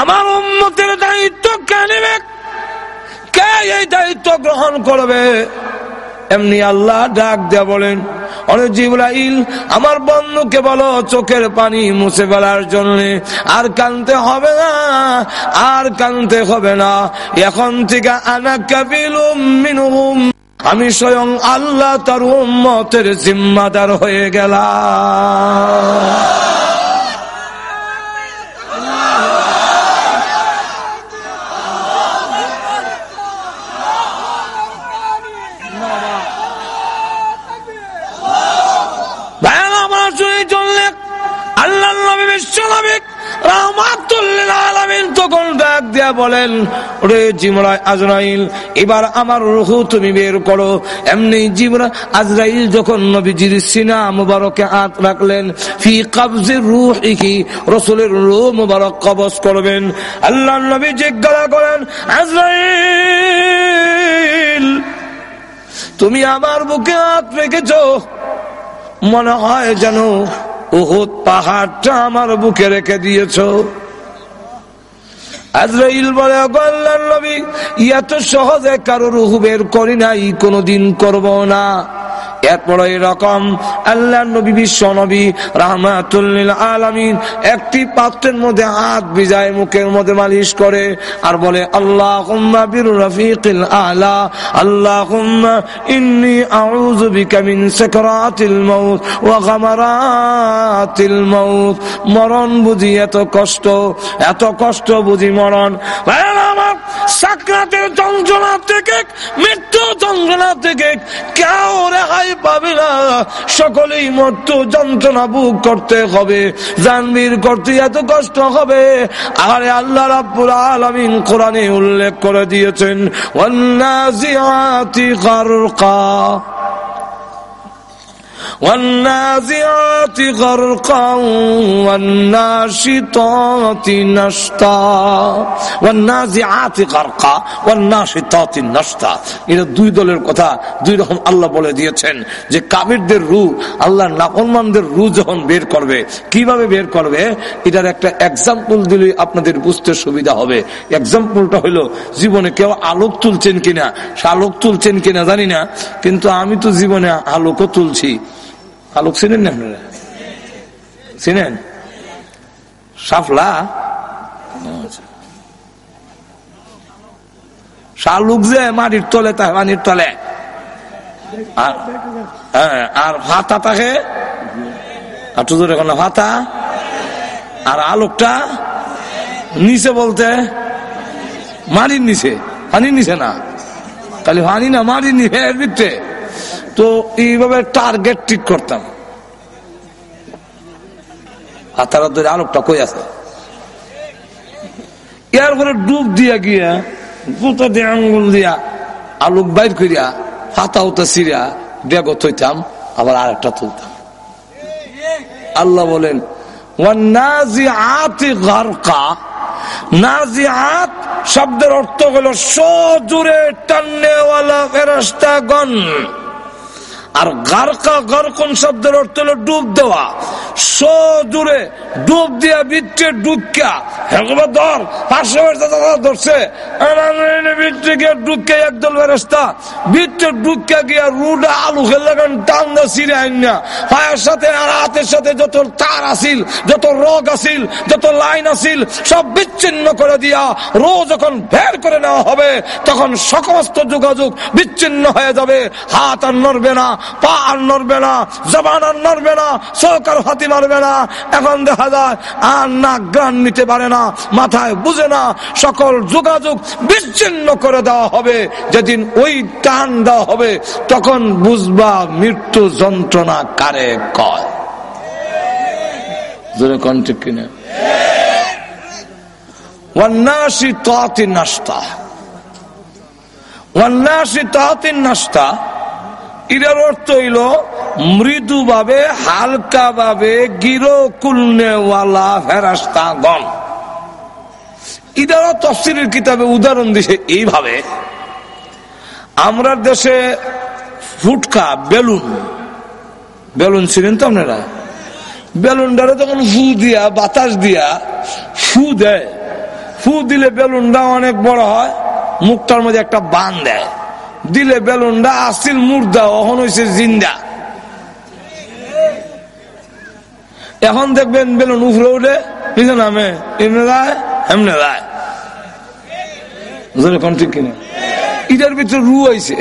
আমার উম্মতের দায়িত্ব কে নেবে? কে এই দায়িত্ব গ্রহণ করবে? এমনি আল্লাহ ডাক দেয়া বলেন অনেক জিবরাইল, আমার বন্ধুকে বলো চোখের পানি মুছে ফেলার জন্য। আর কানতে হবে না, আর কানতে হবে না। এখন থেকে আনা কাবিল আমি স্বয়ং আল্লাহ তার উম্মতের জিম্মাদার হয়ে গেলাম। আল্লাহ নবী বিশ্ব নবী তখন ডাক দিয়া বলেন রে আজরাইল, এবার আমার তুমি বের করো। এমনি জিমরা আজরাইল যখন সিনা রাখলেন, ফি রসুলের কবজ করবেন। নবী জিজ্ঞাসা করেন, আজরাইল, তুমি আমার বুকে হাত রেখেছ, মনে হয় যেন উহুদ পাহাড়টা আমার বুকে রেখে দিয়েছ। এত সহজে কারোর হুবের বের করি নাই, কোনোদিন করব না। এরপর এরকম আল্লাহ নবী, বিশ্ব নবী একটি পাত্রের মধ্যে হাত বিজায় মুখের মধ্যে মালিশ করে আর বলে আল্লাহ রফিকিল আলা আল্লাহ ইন্নি আউযু বিকা মিন সাকরাতিল মাউত ওয়া গামারাতিল মাউত। মরণ বুঝি এত কষ্ট এত কষ্ট বুঝি মরণ। সাকরাতের যন্ত্রণা থেকে মৃত্যু যন্ত্রণা থেকে কেউ রেহাই পাবে না। সকলেই মৃত্যু যন্ত্রণা বুক করতে হবে। জানবির করতে এত কষ্ট হবে। আরে আল্লাহ রাব্বুল আলামিন কোরআনে উল্লেখ করে দিয়েছেন ওয়ান্নাজিআতি গারকা। والنازعات غرقا والناشطات نشطا والنازعات غرقا والناشطات نشطا এটা দুই দলের কথা দুই রকম আল্লাহ বলে দিয়েছেন যে কাবিরদের রু আল্লাহ নাফরমানদের রু যখন বের করবে কিভাবে বের করবে এটার একটা এক্সাম্পল দিলে আপনাদের বুঝতে সুবিধা হবে এক্সাম্পলটা হলো জীবনে কেউ আলোক তুলছেন কিনা সে আলোক তুলছেন কিনা জানি না কিন্তু আমি তো জীবনে আলোকও তুলছি আলোক চিনেন না আপনারা? চিনেন? সাফলা শালুক যে মাটির তলে তাই পানির তলে। হ্যাঁ, আর ভাতা থাকে? আর তুজোর এখন ভাতা? আর আলোকটা? নিচে বলতে? মাটির নিচে। পানির নিচে না। খালি পানি না মাটির নিচে এর ভিতরে। তো এইভাবে টার্গেট ঠিক করতাম। হাতার ধরে আলোকটা কই আছে? এর পরে ডুব দিয়া গিয়া, গুতা দিয়ে আঙ্গুল দিয়া আলোক বাইর করিয়া, হাতা উতা সিরিয়া ডেগ থইতাম আবার আরেকটা তুলতাম। আল্লাহ বলেন শব্দের অর্থ হলো সজুরে টান্নেওয়ালা ফেরস্তাগণ আর গারকা গরকন শব্দের অর্থ হলো ডুব দেওয়া। সো দূরে ডুব দিয়া বিচ্ছে ডুবকা। হেগবা ধর পাঁচশো ধরছে। গিয়ে ডুবকে গিয়া আলু আইনা। পায়ের সাথে আর হাতের সাথে যত তার যত যত লাইন সব বিচ্ছিন্ন করে দিয়া রো যখন করে নেওয়া হবে, তখন সমস্ত যোগাযোগ বিচ্ছিন্ন হয়ে যাবে। হাত আর নড়বে না। পা আর নড়বে না, জবান আর নড়বে না হাতি মারবে না। এখন দেখা যায়, আর না গ্রাণ নিতে পারে না, মাথায় বুঝে না, সকল যোগাযোগ বিচ্ছিন্ন করে দেওয়া হবে। যেদিন ওই টান দেওয়া হবে, তখন বুঝবা মৃত্যু যন্ত্রণা কারে কয়? নাস্তা এটার অর্থ হইল মৃদু ভাবে হালকা ভাবে গিরো কুলনেওয়ালা ফেরাস্তা গণ ইদারা তফসিলের কিতাবে উদাহরণ দিছে এইভাবে, আমরা দেশে ফুটকা, বেলুন বেলুন ছিলেন তো আপনারা? বেলুনটারে তখন ফু দিয়া, বাতাস দিয়া ফু দেয়, ফু দিলে বেলুনটা অনেক বড় হয়, মুখটার মধ্যে একটা বান দেয়। দিলে বেলুনটা আসছিল মুর্দা, অহন হয়েছে জিন্দা। এখন দেখবেন বেলুন উফরে উঠে বুঝলেন নামে, এমনি যায় এমনি যায়। ঠিক কিনা? ইটার ভিতরে রু হয়েছে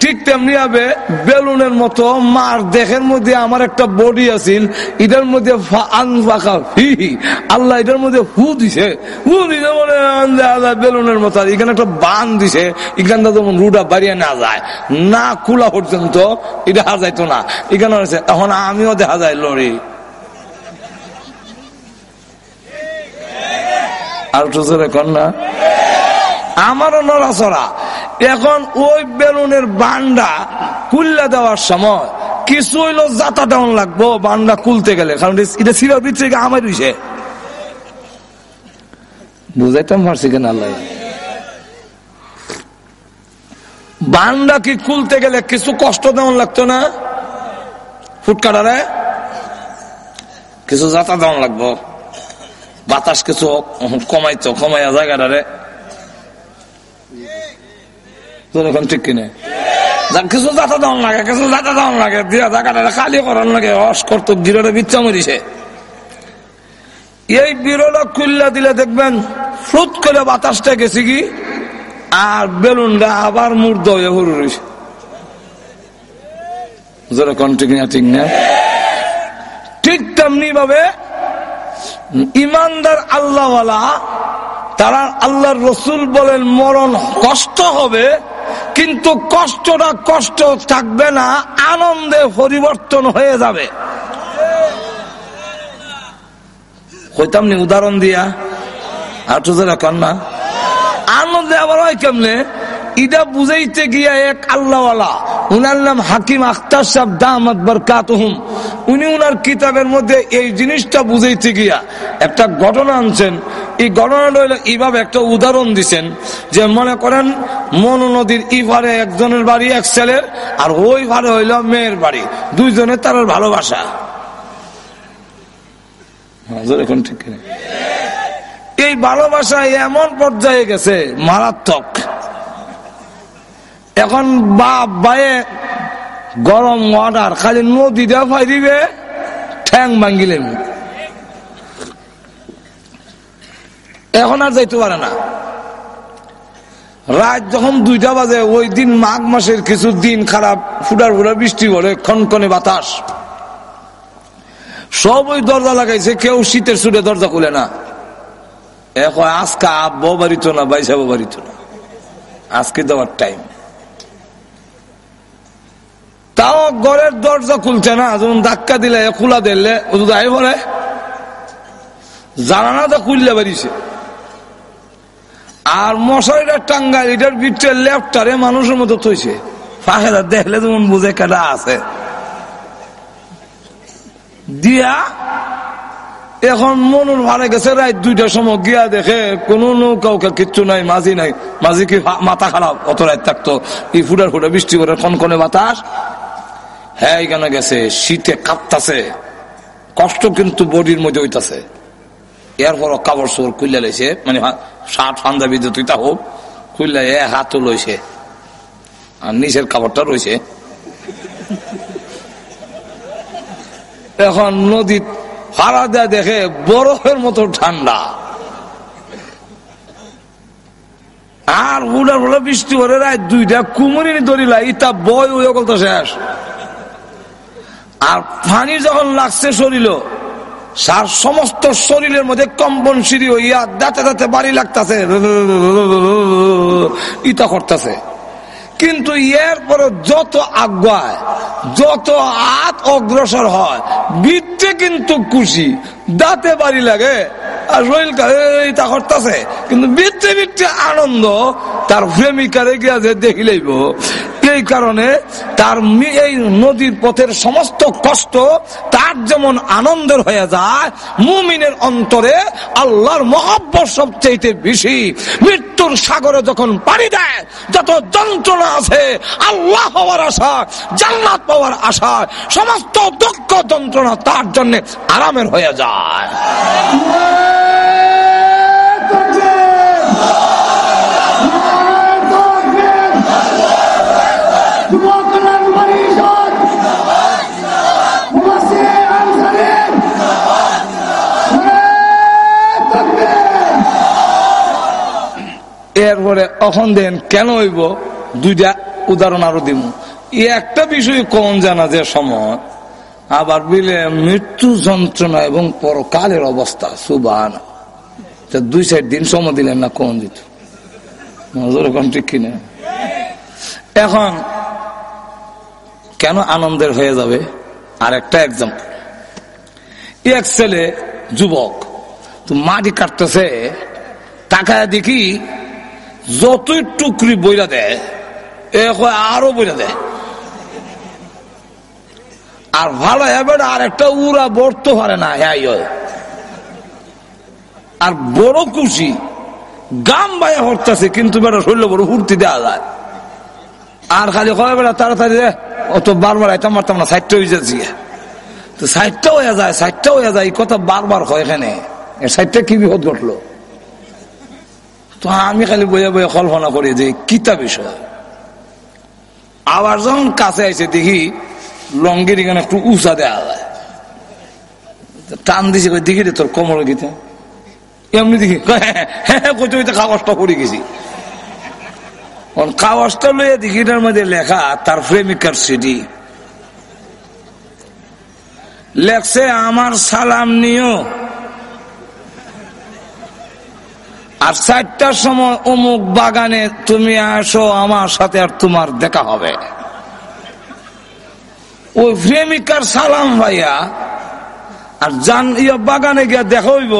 ঠিক তেমনি হবে বেলুনের মতো মার দেহের মধ্যে আমার একটা বডি আছিল, এটার মধ্যে আল্লাহ এটার মধ্যে হু দিছে। হু দিছে বলে বেলুনের মতো। এখানে একটা বান দিছে, এখানটা যেমন রুটা বাড়িয়ে না যায়, না খোলা পর্যন্ত এটা যাইতো না। এখানে এখন আমিও দেখা যায় লড়ি। আর টুসরে কন্যা আমারও নড়াচড়া। এখন ওই বেলুনের বান্ডা কুল্লা দেওয়ার সময় কিছু হইল যাতা দেওয়ান লাগবো, বান্ডা কুলতে গেলে। কারণ এটা ছিল ভিতরে আমার বিষয় বুঝাইতাম পারছি কেন আল্লাহ? বান্ডা কি খুলতে গেলে কিছু কষ্ট দেওয়ান লাগতো না? ফুটকাটারে? কিছু যাতা দেওয়ান লাগবো। বাতাস কিছু কমাইতো, কমাইয়া জায়গাটারে। এখন ঠিক কিনে? কিছু যাতা লাগে, কিছু যাতা লাগে। দিয়া খালি করার লাগে অস বিচ্ছা মরিছে। এই বিরোধ খুললা দিলে দেখবেন করে বাতাসটা গেছে কি? আর বেলুনটা আবার হয়ে রয়েছে ঠিক না? ঠিক তেমনি ভাবে ইমানদার আল্লাহওয়ালা, তারা আল্লাহর রসুল বলেন, মরণ কষ্ট হবে কিন্তু কষ্টটা কষ্ট থাকবে না, আনন্দে পরিবর্তন হয়ে যাবে। হইতাম নি, উদাহরণ দিয়া যারা কান্না। আনন্দে আবার হয় কেমনে? ইটা বুঝাইতে গিয়া এক আল্লাহওয়ালা, উনার নাম হাকিম আখতার সাহ দাহমদ বরকাতহুম। উনি উনার কিতাবের মধ্যে এই জিনিসটা বুঝাইতে গিয়া একটা ঘটনা আনছেন। এই ঘটনাটা হইল এইভাবে একটা উদাহরণ দিছেন যে মনে করেন মন নদীর ইভারে একজনের বাড়ি, এক ছেলের, আর ওই ভারে হইল মেয়ের বাড়ি। দুইজনের তার ভালোবাসা। এই ভালোবাসা এমন পর্যায়ে গেছে, মারাত্মক। এখন বাপ বায়ে গরম ওয়াটার খালি নদী দেওয়া ফাই দিবে, ঠ্যাং ভাঙ্গিলেন। এখন আর যাইতে পারে না। রাত যখন দুইটা বাজে, ওই দিন মাঘ মাসের কিছু দিন খারাপ, ফুটার ফুটার বৃষ্টি পড়ে, খনখনে বাতাস। সব ওই দরজা লাগাইছে, কেউ শীতের সুরে দরজা খুলে না। এখন আজকে আব্বাও বাড়িত না, বাইসাবো বাড়িত না। আজকে দেওয়ার টাইম তাও ঘরের দরজা খুলছে না যখন ধাক্কা দিলে খোলা দিলে যদি আই বলে জানানাটা খুললে বেরিয়েছে। আর মশারিটা টাঙ্গাই এটার বিটের লেফটারে মানুষের মতো থইছে। ফাঁকেরা দেখলে যেমন বুঝে কেটা আছে। দিয়া এখন মনুর ভাড়ে গেছে, রাত দুইটার সময় গিয়া দেখে, কোন নৌকা কিচ্ছু নাই, মাঝি নাই। মাঝি কি মাথা খারাপ, অত রাত থাকতো। এই ফুটার ফুটা বৃষ্টি করে কনকনে বাতাস। হ্যাঁ এখানে গেছে, শীতে কাঁপতাছে। কষ্ট কিন্তু বডির মধ্যে হইতাছে। এরপর কাপড় চোর খুললে লাইছে মানে শার্ট, পাঞ্জাবি তুই তা হোক খুললে এ হাতও লইছে। আর নিচের কাপড়টা রয়েছে এখন নদীর ফাড়া দেয়া দেখে বরফের মতো ঠান্ডা। আর উড়া উড়া বৃষ্টি করে রায় দুইটা কুমুরি দড়িলা ইতা বয় ওই অকল তো শেষ। আর পানি যখন লাগছে শরীর সার সমস্ত শরীরের মধ্যে কম্পন সিঁড়ি হইয়া দাঁতে দাঁতে বাড়ি লাগতেছে। ইতা করতেছে। কিন্তু এর পরে যত আজ্ঞায় যত হাত অগ্রসর হয়, বৃত্তে কিন্তু খুশি, দাঁতে বাড়ি লাগে, আর শরীর তা করতেছে। কিন্তু বৃত্তে বৃত্তে আনন্দ, তার প্রেমিকারে গিয়া যে দেখি দেখিলেইব এই কারণে তার এই নদীর পথের সমস্ত কষ্ট তার যেমন আনন্দের হয়ে যায়, মুমিনের অন্তরে আল্লাহর মহাব্বর সবচেয়ে বেশি। মৃত্যুর সাগরে যখন পানি দেয়, যত যন্ত্রণা আছে, আল্লাহ হওয়ার আশা, জান্নাত পাওয়ার আশা, সমস্ত দুঃখ যন্ত্রণা তার জন্য আরামের হয়ে যায়। এরপরে অখন দেন, কেন হইব? দুইটা উদাহরণ আরও দিব একটা বিষয় কম জানা যে সময়? আবার বিলে, মৃত্যু যন্ত্রণা এবং পরকালের অবস্থা সুবান দুই চার দিন সময় দিলেন না কম দিত ঠিক কিনা? এখন, কেন আনন্দের হয়ে যাবে? আর একটা এক্সাম্পল এক ছেলে, যুবক, তো মাটি কাটতেছে টাকা দেখি যতই টুকরি বইরা দেয় এ আরও বইরা দেয় আর ভালো আর একটা উড়া বর্ত পারে না হ্যাঁ আর বড় খুশি, গাম বাইয়া হরতেছে, কিন্তু বেটা শরীর বড় ফুর্তি দেওয়া যায়। আর খালি কয় বেড়া তাড়াতাড়ি অত বারবার আইতাম মারতাম না সাইডটা হয়ে যাচ্ছি তো সাইডটা হয়ে যায় সাইডটা হয়ে যায় কথা বারবার হয় এখানে। সাইডটা কি বিপদ ঘটলো? তো আমি খালি বইয়া বইয়া কল্পনা করি যে কিতা বিষয়। আবার যখন কাছে আইসে দেখি লঙ্গির এখানে একটু উঁচা দেওয়া যায় টান দিছে দেখি রে তোর কোমর গীতে। এমনি দেখি হ্যাঁ কইতে কইতে কাগজটা পড়ে গেছি। কাগজটা লইয়া দেখি এটার মধ্যে লেখা, তার প্রেমিকার সিডি লেখছে, আমার সালাম নিও। আর চারটার সময় অমুক বাগানে তুমি আসো, আমার সাথে আর তোমার দেখা হবে। ওই প্রেমিকার সালাম ভাইয়া, আর জান ইয়া বাগানে গিয়া দেখা হইব।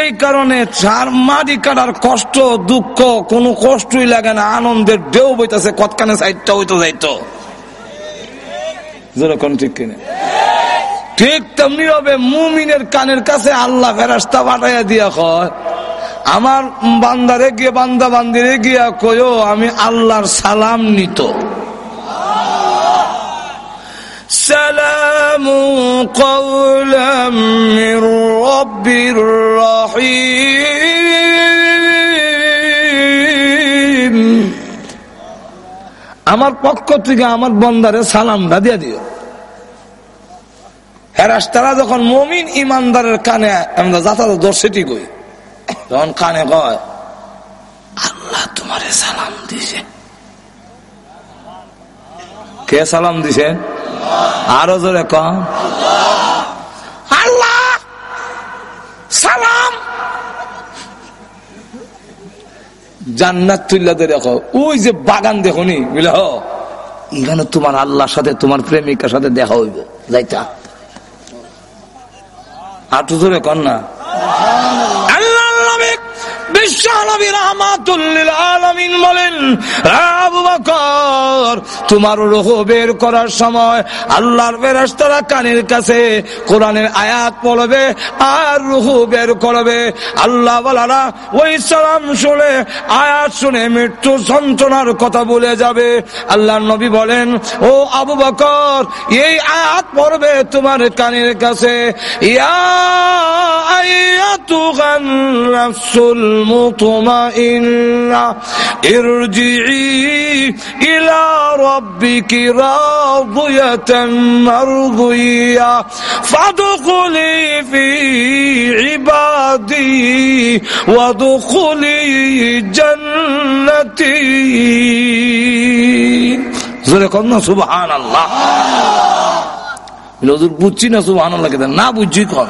এই কারণে চার মাটি কাটার কষ্ট, দুঃখ, কোনো কষ্টই লাগে না, আনন্দের ঢেউ বইতেছে, কতখানে সাইডটা হইতো যাইতো। যেরকম ঠিক ঠিক তেমনি হবে মুমিনের কানের কাছে আল্লাহ ফেরাস্তা পাঠাইয়া দিয়া কয় আমার বান্দারে গিয়ে, বান্দা বান্দিরে গিয়া কয়ো আমি আল্লাহর সালাম নিত। রব্বির রহিম। আমার পক্ষ থেকে আমার বন্দারে সালামটা দিয়ে দিও। হেরাস্তারা যখন মমিন ইমানদারের কানে আমরা যাতায়াত দর্শিটি কই? যখন কানে কয় আল্লাহ তোমারে সালাম দিছে। কে সালাম দিছে? আরও জোরে কম আল্লাহ সালাম। জান্নাত দেখো। ওই যে বাগান দেখো নি বুঝলে হ? এখানে তোমার আল্লাহর সাথে তোমার প্রেমিকার সাথে দেখা হইব। যাইতা। আটু ধরে আলমিন বলেন তোমার রোহ বের করার সময় আল্লাহর কানের কাছে কোরআনের আয়াত পড়বে আর বের করবে। আল্লাহ বলারা ওই সালাম শুনে, আয়াত শুনে মৃত্যু সঞ্চনার কথা বলে যাবে। আল্লাহ নবী বলেন, ও আবু বকর, এই আয়াত পড়বে তোমার কানের কাছে। ইয়া আইয়াতুগান নাফসুল মু المطمئنة ارجعي إلى ربك راضية مرضية فادخلي في عبادي وادخلي جنتي زرق الله سبحان الله নজর বুঝছি না সুবহান না বুঝছি কন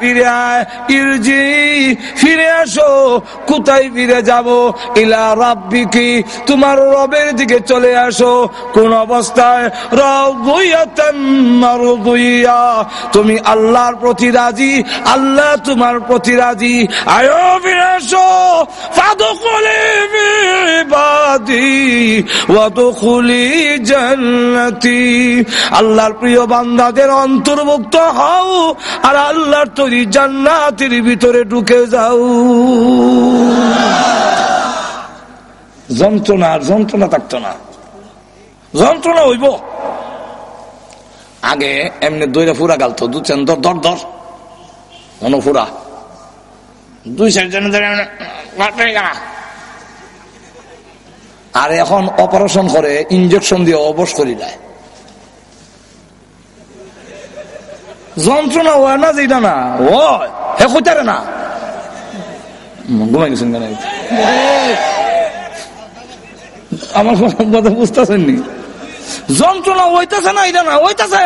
ফিরে ফিরে আসো, কোথায় ফিরে যাব? ইলা রাব্বিকি, তোমার রবের দিকে চলে আসো। কোন অবস্থায়? তুমি আল্লাহর প্রতি রাজি, আল্লাহ তোমার প্রতি রাজি। আয়ো, ফিরে আসো। আল্লাহর প্রিয় বান্দাদের অন্তর্ভুক্ত হও, আর আল্লাহর তৈরি জান্নাতের ভিতরে ঢুকে যাও। যন্ত্রণা আর যন্ত্রণা থাকতো না। যন্ত্রণা হইব। আগে এমনি দইরা ফুরা গালতো, দু চেন দর দর দর। মন ফুরা। দুই চার জন ধরে এমনি গাঁটে গা। আর এখন অপারেশন করে ইঞ্জেকশন দিয়ে অবশ করি দেয় যন্ত্রণা হয় না যেটা না ও হে কইতারে না। ঘুমাই গেছেন কেন আমার কথা বুঝতেছেন নি। যন্ত্রণা হইতেছে না এটা না হইতেছে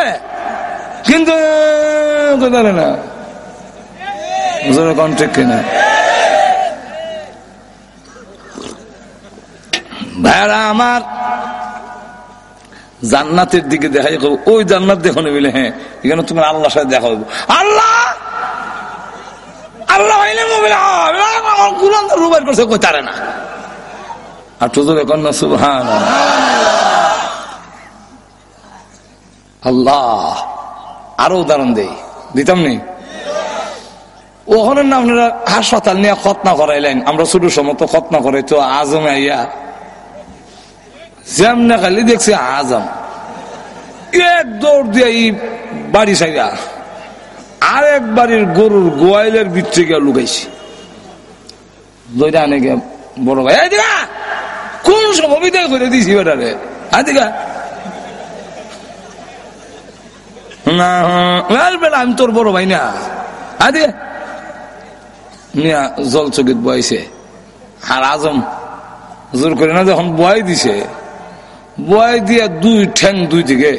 কিন্তু কইতারে না। কিনা ভাইরা আমার জান্নাতের দিকে দেখাই করব ওই জান্নাত দেখো বলে হ্যাঁ এখানে তুমি আল্লাহর সাথে দেখা হইব। আল্লাহ? আল্লাহ আমার রুবাই করছে, কই তারে না? আর তো এখন না সুবহান আল্লাহ, আরও উদাহরণ দেই। দিতাম নি? ওখানে না আপনারা হাসপাতাল নিয়ে খতনা করাইলেন। আমরা ছোট সময় তো খতনা করাই তো আজমে আইয়া যেমনে খালি দেখছি আজম এক দৌড় দিয়ে বাড়ি সাইয়া আরেক বাড়ির গরুর গোয়াইলের ভিতরে গিয়ে লুকাইছি দইটা বড় ভাই এই কোন করে দিছি বেটারে না আমি তোর বড় ভাই না দিকা মিয়া জল চকিত বয়াইছে আর আজম জোর করে না যখন বয়াই দিছে বয়াই দিয়া দুই ঠ্যাং দুই দিকে,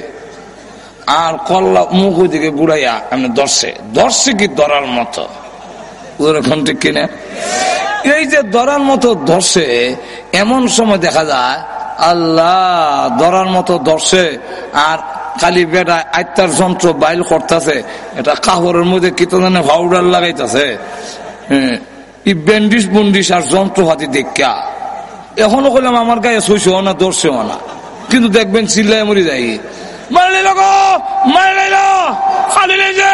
আর কল্লা মুখ দিকে গুড়াইয়া আমি দর্শে দর্শে কি ধরার মতো? ঠিক কিনা? এই যে ধরার মতো ধরছে এমন সময় দেখা যায়, আল্লাহ ধরার মতো ধরছে আর খালি বেটা আত্মার যন্ত্র বাইল করতেছে, এটা কাহরের মধ্যে কি তো জানে পাউডার লাগাইতেছে। ব্যান্ডিস বন্ডিস আর যন্ত্রপাতি দেখা এখনও করলাম আমার গায়ে সইছেও না দর্শেও না। কিন্তু দেখবেন চিল্লাই মরি যাই যে।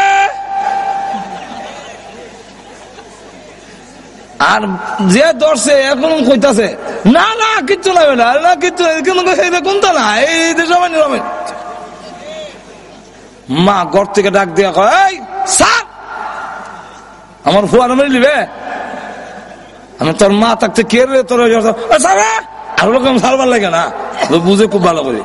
আর যে এখন কইতাছে, না না, কিচ্ছু লাগবে না না, কিচ্ছু কোনটা না, এই মা ঘর থেকে ডাক দিয়া কয় স্যার আমার ফুয়ার মেরে নিবে? আমি তোর মা থাকতে কে রে তোর আর রকম সারবার লাগে না। বুঝে খুব ভালো করি।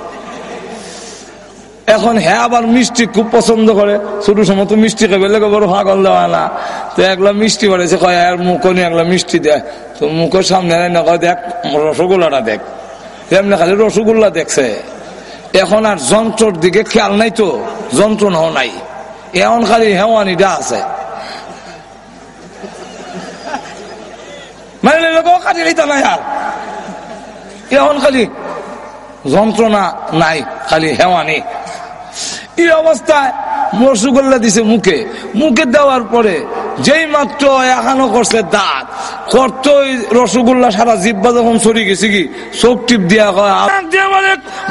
এখন হ্যাঁ আবার মিষ্টি খুব পছন্দ করে। ছোট সময় তো মিষ্টি খাবে লেগে বড় ভাগল দেওয়া না। তো একলা মিষ্টি বাড়েছে কয়, আর মুখ নিয়ে একলা মিষ্টি দেয়। তো মুখের সামনে না কয়, দেখ, রসগোল্লাটা দেখ। এমনি খালি রসগোল্লা দেখছে। এখন আর যন্ত্রর দিকে খেয়াল নাই তো, যন্ত্রণাও নাই। এখন খালি হেওয়ানিটা আছে। মানে লোক কাটি নাই আর। এখন খালি যন্ত্রণা নাই, খালি হেওয়ানি। এই অবস্থায় রসগোল্লা দিছে মুখে। মুখে দেওয়ার পরে যেই মাত্র এখানো করছে দাঁত করতো রসগোল্লা সারা জিব্বা যখন সরি গেছে কি, চোখ টিপ দিয়া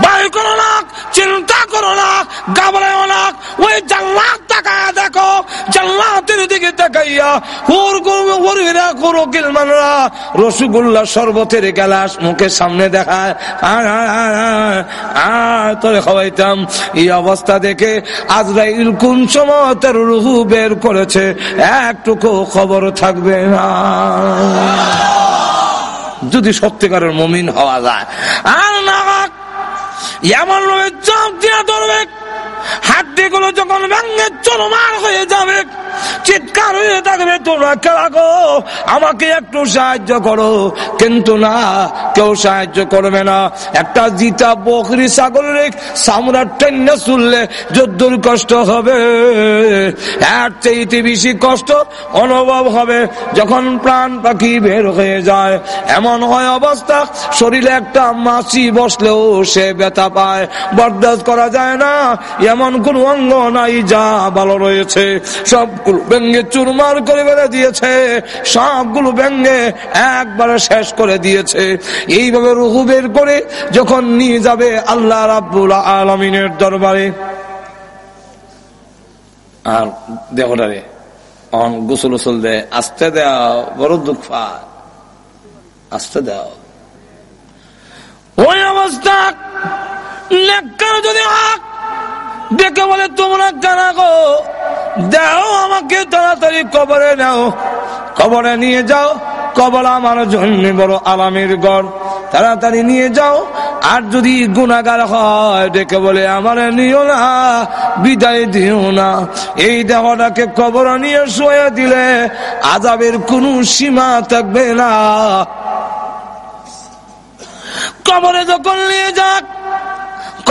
বায়ু চিন্তা করো না গাবলায় ওই জান্নাত তাকায় দেখো, জান্নাতের দিকে তাকাইয়া কিলমানরা রসগোল্লা শরবতের গ্যালাস মুখের সামনে দেখায় তোরে খাওয়াইতাম। এই অবস্থা দেখে আজরাইল কোন সময় তার রুহু বের করেছে? একটুকু খবর থাকবে না। যদি সত্যিকারের মমিন হওয়া যায়, আর না, এমন চাপ দিয়া ধরবে। যখন চলমার হয়ে যাবে, চিৎকার হয়ে থাকবে, তোমরা আমাকে একটু সাহায্য করো। কিন্তু না, কেউ সাহায্য করবে না। একটা জিতা বকরি ছাগলের সামরার টেন্নে শুনলে যদ্দুর কষ্ট হবে। বেশি কষ্ট অনুভব হবে যখন প্রাণ পাখি বের হয়ে যায়। এমন হয় অবস্থা, শরীরে একটা মাছি বসলেও সে ব্যথা পায়। বরদাস্ত করা যায় না এমন কোন অঙ্গ নাই যা ভালো রয়েছে। সবগুলো ব্যঙ্গে চুরমার করে বেড়ে দিয়েছে। সবগুলো ব্যঙ্গে একবারে শেষ করে দিয়েছে। এইভাবে রুহু বের করে যখন নিয়ে যাবে আল্লাহ রাব্বুল আলমিনের দরবারে। আর দেহটারে গোসল উসল দে, আসতে দেওয়া বড় দুঃখ আসতে দাও। ওই অবস্থা যদি হাক দেখে বলে, তোমরা কানা গো? দাও আমাকে তাড়াতাড়ি কবরে নাও। কবরে নিয়ে যাও। কবর আমার জন্য বড় আলামের গড় তাড়াতাড়ি নিয়ে যাও। আর যদি গুণাগার হয় ডেকে বলে, আমার নিও না, বিদায় দিও না। এই দেহটাকে কবর নিয়ে শুয়ে দিলে আজাবের কোনো সীমা থাকবে না। কবরে যখন নিয়ে যাক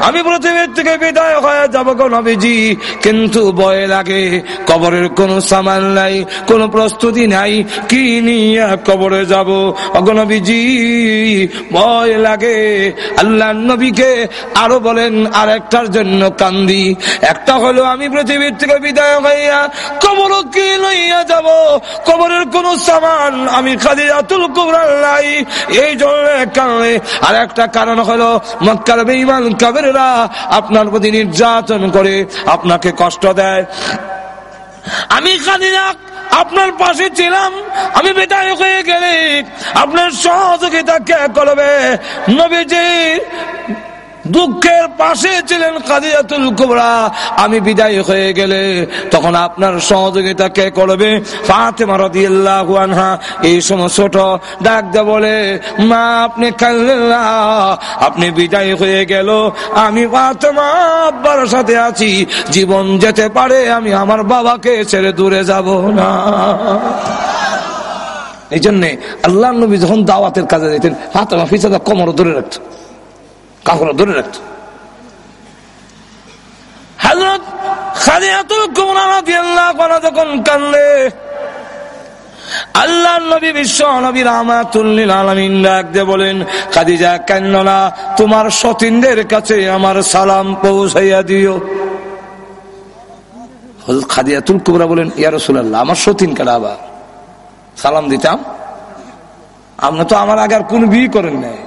আমি পৃথিবীর থেকে বিদায় হয়ে যাব কিন্তু লাগে, কবরের কোন সামান নাই, কোন প্রস্তুতি নাই, কি নিয়ে কবরে যাব? ভয় লাগে। আল্লাহ নবীকে আরও বলেন আর একটার জন্য কান্দি। একটা হলো, আমি পৃথিবীর থেকে বিদায় হইয়া কবর কি লইয়া যাব? কবরের কোন সামান আমি খাদিজাতুল কুবরার নাই। এই জন্য কারণে আর একটা কারণ হলো, মক্কার বেঈমান কাবেররা আপনার প্রতি নির্যাতন করে আপনাকে কষ্ট দেয়। আমি খাদিজা আপনার পাশে ছিলাম, আমি বেটায় হয়ে গেলে আপনার সহযোগিতা কে করবে? নবীজি দুঃখের পাশে ছিলেন কাদিয়াতুল কুবরা। আমি বিদায় হয়ে গেলে তখন আপনার সহযোগিতা কে করবে? ফাতেমা রাদিয়াল্লাহু আনহা। এই সময় ছোট ডাক দে বলে, মা, আপনি কাল্লেন না। আপনি বিদায় হয়ে গেল। আমি ফাতেমা আব্বার সাথে আছি। জীবন যেতে পারে, আমি আমার বাবাকে ছেড়ে দূরে যাব না। এই জন্যে আল্লাহ নবী যখন দাওয়াতের কাজে যেতেন ফাতেমা ফিসাদা কোমর ধরে রাখতো। কাপড় ধরে রাখতো। হজরত কুমরা আল্লাহ বিশ্ব খাদিজা তোমার সতীনদের কাছে আমার সালাম পৌঁছাইয়া দিও। খাদিয়াতুল কুবরা বলেন, ইয়া রাসূলুল্লাহ, আমার সতীন কারা আবার? সালাম দিতাম? আপনি তো আমার আগে আর কোন বিয়ে করেন নাই।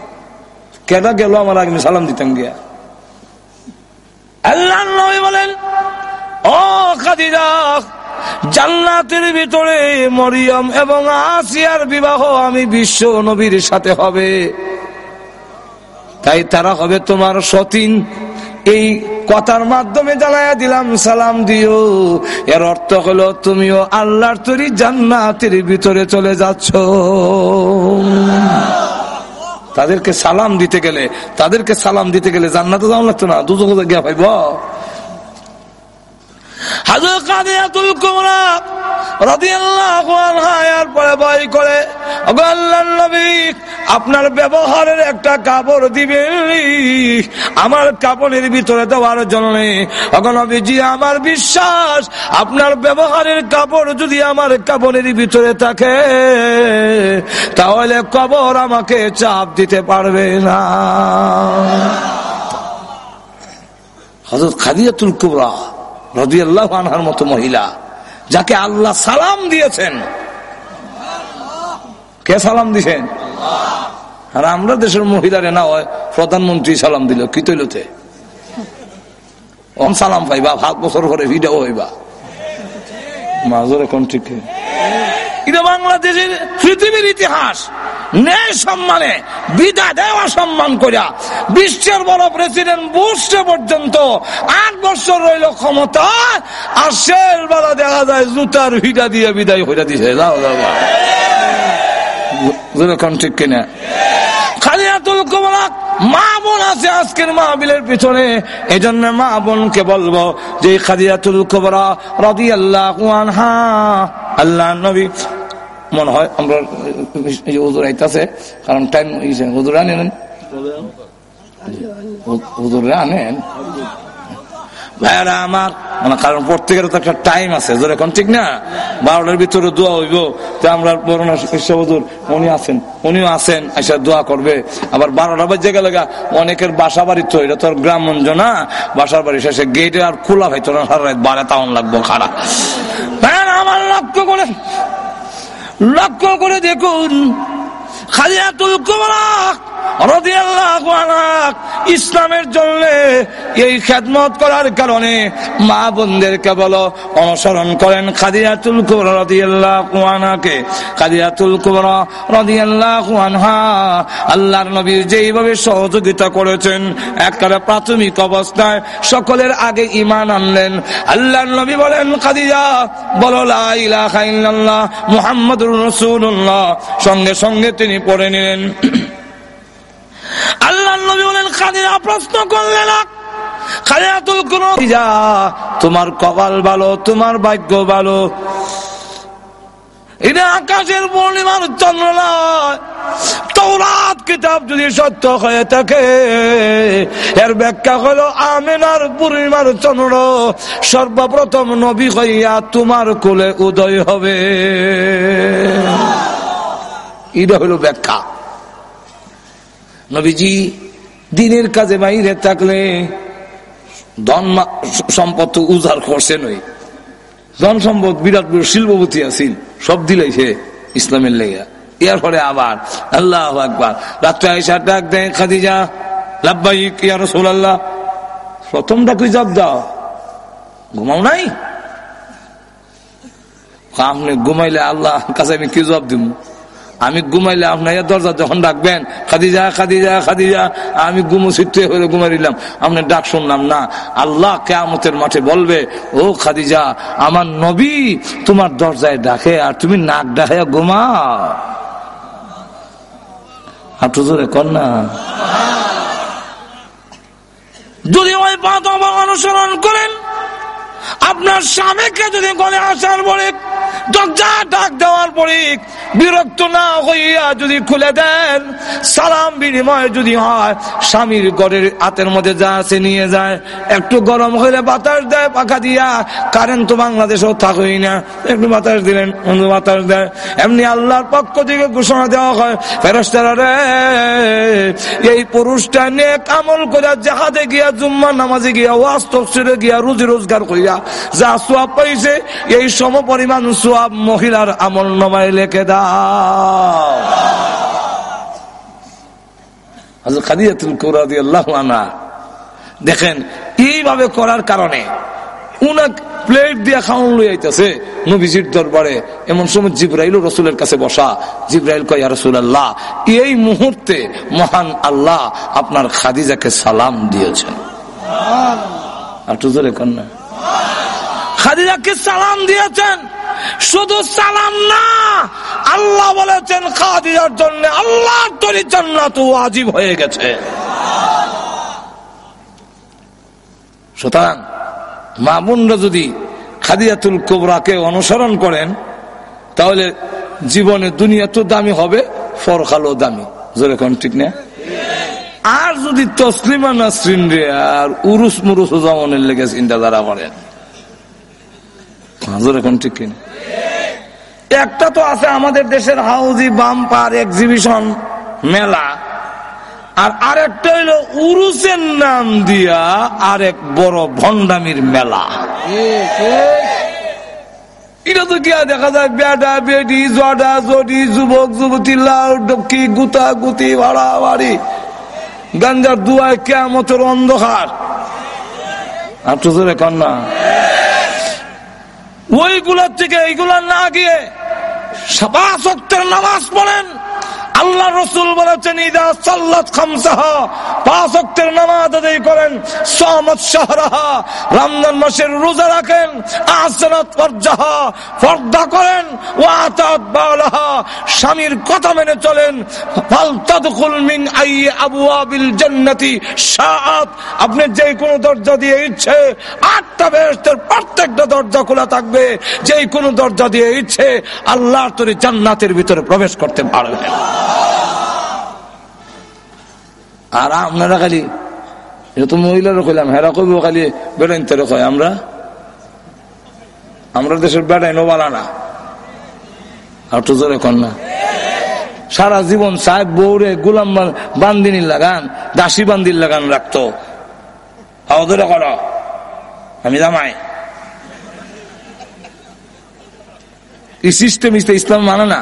কেডা গেল আমার আগে? সালাম দিতাম গিয়া। আল্লাহ নবী বলেন, ও খাদিজা, জান্নাতের ভিতরে মরিয়ম এবং আসিয়ার বিবাহ আমি বিশ্ব নবীর সাথে হবে। তাই তারা হবে তোমার সতীন। এই কথার মাধ্যমে জানাইয়া দিলাম, সালাম দিও। এর অর্থ হলো, তুমিও আল্লাহর তৈরি জান্নাতের ভিতরে চলে যাচ্ছ। তাদেরকে সালাম দিতে গেলে, তাদেরকে সালাম দিতে গেলে জান্নাতে যাওয়া লাগতো না? দুজন গিয়া পাইব আপনার ব্যবহারের একটা কাপড় দিবেন আমার কাপড়ের ভিতরে দেওয়ার জন্য। ওগো আমার বিশ্বাস, আপনার ব্যবহারের কাপড় যদি আমার কাপড়ের ভিতরে থাকে, তাহলে কবর আমাকে চাপ দিতে পারবে না। হজরত খাদিয়াতুল কুবরা আনহার মতো মহিলা, যাকে আল্লাহ সালাম দিয়েছেন। কে সালাম দিছেন? আর আমরা দেশের মহিলারে না হয় প্রধানমন্ত্রী সালাম দিল, কি তৈলতে অন সালাম পাইবা ভাত বছর করে ভিডিও হইবা। মাজর এখন ঠিক? এটা বাংলাদেশের পৃথিবীর ইতিহাস। ন্যায় সম্মানে বিদা দেওয়া সম্মান করিয়া বিশ্বের বড় প্রেসিডেন্ট বুস্টে পর্যন্ত আট বছর রইল ক্ষমতা, আর শেষ বেলা দেখা যায় জুতার ভিটা দিয়ে বিদায় হইয়া দিছে। যাও যাও ঠিক কিনা? মা বোন আছে আজকের মাহবিলের পিছনে এই জন্য মা বোনকে বলব যে খাদিয়াতুল কুবরা রদি আল্লাহ আল্লাহ নবী মনে হয়, আমরা হুজুর আইতাছে, কারণ টাইম হুজুর আনেন হুজুর আনেন। ভাইয়ারা আমার মানে কারণ প্রত্যেকের তো একটা টাইম আছে। এখন ঠিক না? বারোটার ভিতরে দোয়া হইব। তো আমরা বরুণা হুজুর, উনি আছেন। উনিও আছেন এসে দোয়া করবে। আবার বারোটা বাজে গেলে অনেকের বাসা বাড়ি তো, এটা তোর গ্রামগঞ্জ না। বাসার বাড়ি শেষে গেটে আর খোলা ভাই তোর বারে তাউন লাগবো খারাপ আমার লক্ষ্য করে লক্ষ্য করে দেখুন খালিয়াতুল কুমরা ইসলামের জন্য এই খেদমত করার কারণে মা বোনদেরকে বলো, অনুসরণ করেন খাদিয়াতুল কুবরা রদিয়াল্লাহকে খাদিয়াতুল কুবরা রদিয়াল্লাহা আল্লাহর নবীর যেইভাবে সহযোগিতা করেছেন একবারে প্রাথমিক অবস্থায় সকলের আগে ইমান আনলেন। আল্লাহর নবী বলেন, খাদিজা, বলো লাহ মুহাম্মদুর রসুল্লাহ সঙ্গে সঙ্গে তিনি পড়ে নিলেন। তোমার কপাল ভালো, তোমার ভাগ্য ভালো। এটা আকাশের পূর্ণিমার চন্দ্র তৌরাত কিতাব যদি সত্য হয়ে থাকে, এর ব্যাখ্যা হলো আমেনার পূর্ণিমার চন্দ্র সর্বপ্রথম নবী হইয়া তোমার কোলে উদয় হবে। এটা হলো ব্যাখ্যা। নবীজি দিনের কাজে বাইরে থাকলে ধন সম্পদ উজাড় করছে নই। ধন সম্পদ বিরাট শিল্পপতি আছিল, সব দিলাইছে ইসলামের লেগা। ইয়ার পরে আবার আল্লাহ আকবার। রাত্রে আইসা ডাক দেয় লাভবাই ইয়া রসুল আল্লাহ প্রথম ডাকুই জব দাও। ঘুমাও নাই? আপনি ঘুমাইলে আল্লাহ কাছে আমি কি জব দিব আমি ঘুমাইলে আপনার দরজা যখন ডাকবেন খাদিজা খাদিজা খাদিজা, আমি ঘুমো ছিটে হয়ে ঘুমাই দিলাম। আপনার ডাক শুনলাম না। আল্লাহ কেয়ামতের মাঠে বলবে, ও খাদিজা, আমার নবী তোমার দরজায় ডাকে আর তুমি নাক ডাকে ঘুমাও। হাঁটু ধরে কন্যা যদি ওই বাধব অনুসরণ করেন, আপনার স্বামীকে যদি গলে আসার পরে দরজা ডাক দেওয়ার পরে বিরক্ত না হইয়া যদি খুলে দেন, সালাম বিনিময় যদি হয়, স্বামীর ঘরের হাতের মধ্যে যা আছে নিয়ে যায়। একটু গরম হইলে বাতাস দেয়, পাখা দিয়া কারেন্ট তো বাংলাদেশেও থাকই না। একটু বাতাস দিলেন বাতাস দেয়। এমনি আল্লাহর পক্ষ থেকে ঘোষণা দেওয়া হয় ফেরস্তারা রে, এই পুরুষটা নিয়ে কামল করে জাহাজে গিয়া জুম্মা নামাজে গিয়া, ওয়াজ তফসিরে গিয়া, রুজি রোজগার করিয়া যা সোয়াব পাইছে, এই সম পরিমাণ সোয়াব মহিলার আমল নমায় লেখে দাও খাদিয়াতুল কৌরাদি আল্লাহ দেখেন এইভাবে করার কারণে উনাক প্লেট দিয়ে খাওয়ান লই আইতেছে নবীজির দরবারে। এমন সময় জিব্রাইল রসুলের কাছে বসা জিব্রাইল কয়া রসুল আল্লাহ এই মুহূর্তে মহান আল্লাহ আপনার খাদিজাকে সালাম দিয়েছেন। আর টুজরে কন্যা খাদিজাকে সালাম দিয়েছেন। শুধু সালাম না, আল্লাহ বলেছেন খাদিজার জন্য, আল্লাহর তরি জান্নাত আজীব হয়ে গেছে। সুতরাং মা বোনরা যদি খাদিয়াতুল কোবরাকে অনুসরণ করেন, তাহলে জীবনে দুনিয়া তো দামি হবে, ফরখালও দামি। জোরে ঠিক না? আর যদি তসলিমা নাসরিন রে আর উরুস মুরুস জামনের লেগে চিন্তা দ্বারা করেন একটা তো আছে আমাদের দেশের হাউজি বাম্পার এক্সিবিশন মেলা, আর আরেকটা হইল উরুসের নাম দিয়া আরেক বড় ভণ্ডামির মেলা। এটা দেখা যায়? জডা জডি, যুবক, যুবতী ডকি গুতা, গুতি, ভাড়া, বাড়ি। গাঞ্জার দুয়ায় কেমতের অন্ধকার। আর তো কন্যা ওইগুলোর থেকে এইগুলা না গিয়ে পাঁচ নামাজ পড়েন। আল্লাহ রসুল বলেছেন, ইদা সাল্লাত খামসাহা পাঁচ অক্টের নামাজ আদায় করেন সহমত শাহরাহা, রমজান মাসের রোজা রাখেন আসরাত পর্যাহা পর্দা করেন ও আতাত বালাহা, স্বামীর কথা মেনে চলেন ফালতাদখুল মিন আই আবওয়াবিল জান্নাতি শাআত আপনি যে কোনো দরজা দিয়ে ইচ্ছে, আটটা বেহেশতের প্রত্যেকটা দরজা খোলা থাকবে যে কোনো দরজা দিয়ে ইচ্ছে, আল্লাহর তরি জান্নাতের ভিতরে প্রবেশ করতে পারবেন। আর আপনারা খালি, এটা তো মহিলারা কইলাম, হেরা কইব খালি বেড়াইন তেরে কয়, আমরা? আমরা দেশের বেড়াইনও বালা না। আর তো জোরে কন্যা সারা জীবন সাহেব বৌরে গুলাম বান্দিনী লাগান, দাসী বান্দির লাগান রাখতো। ধরে কর। আমি জামাই। এই সিস্টেম ইসলাম মানে না।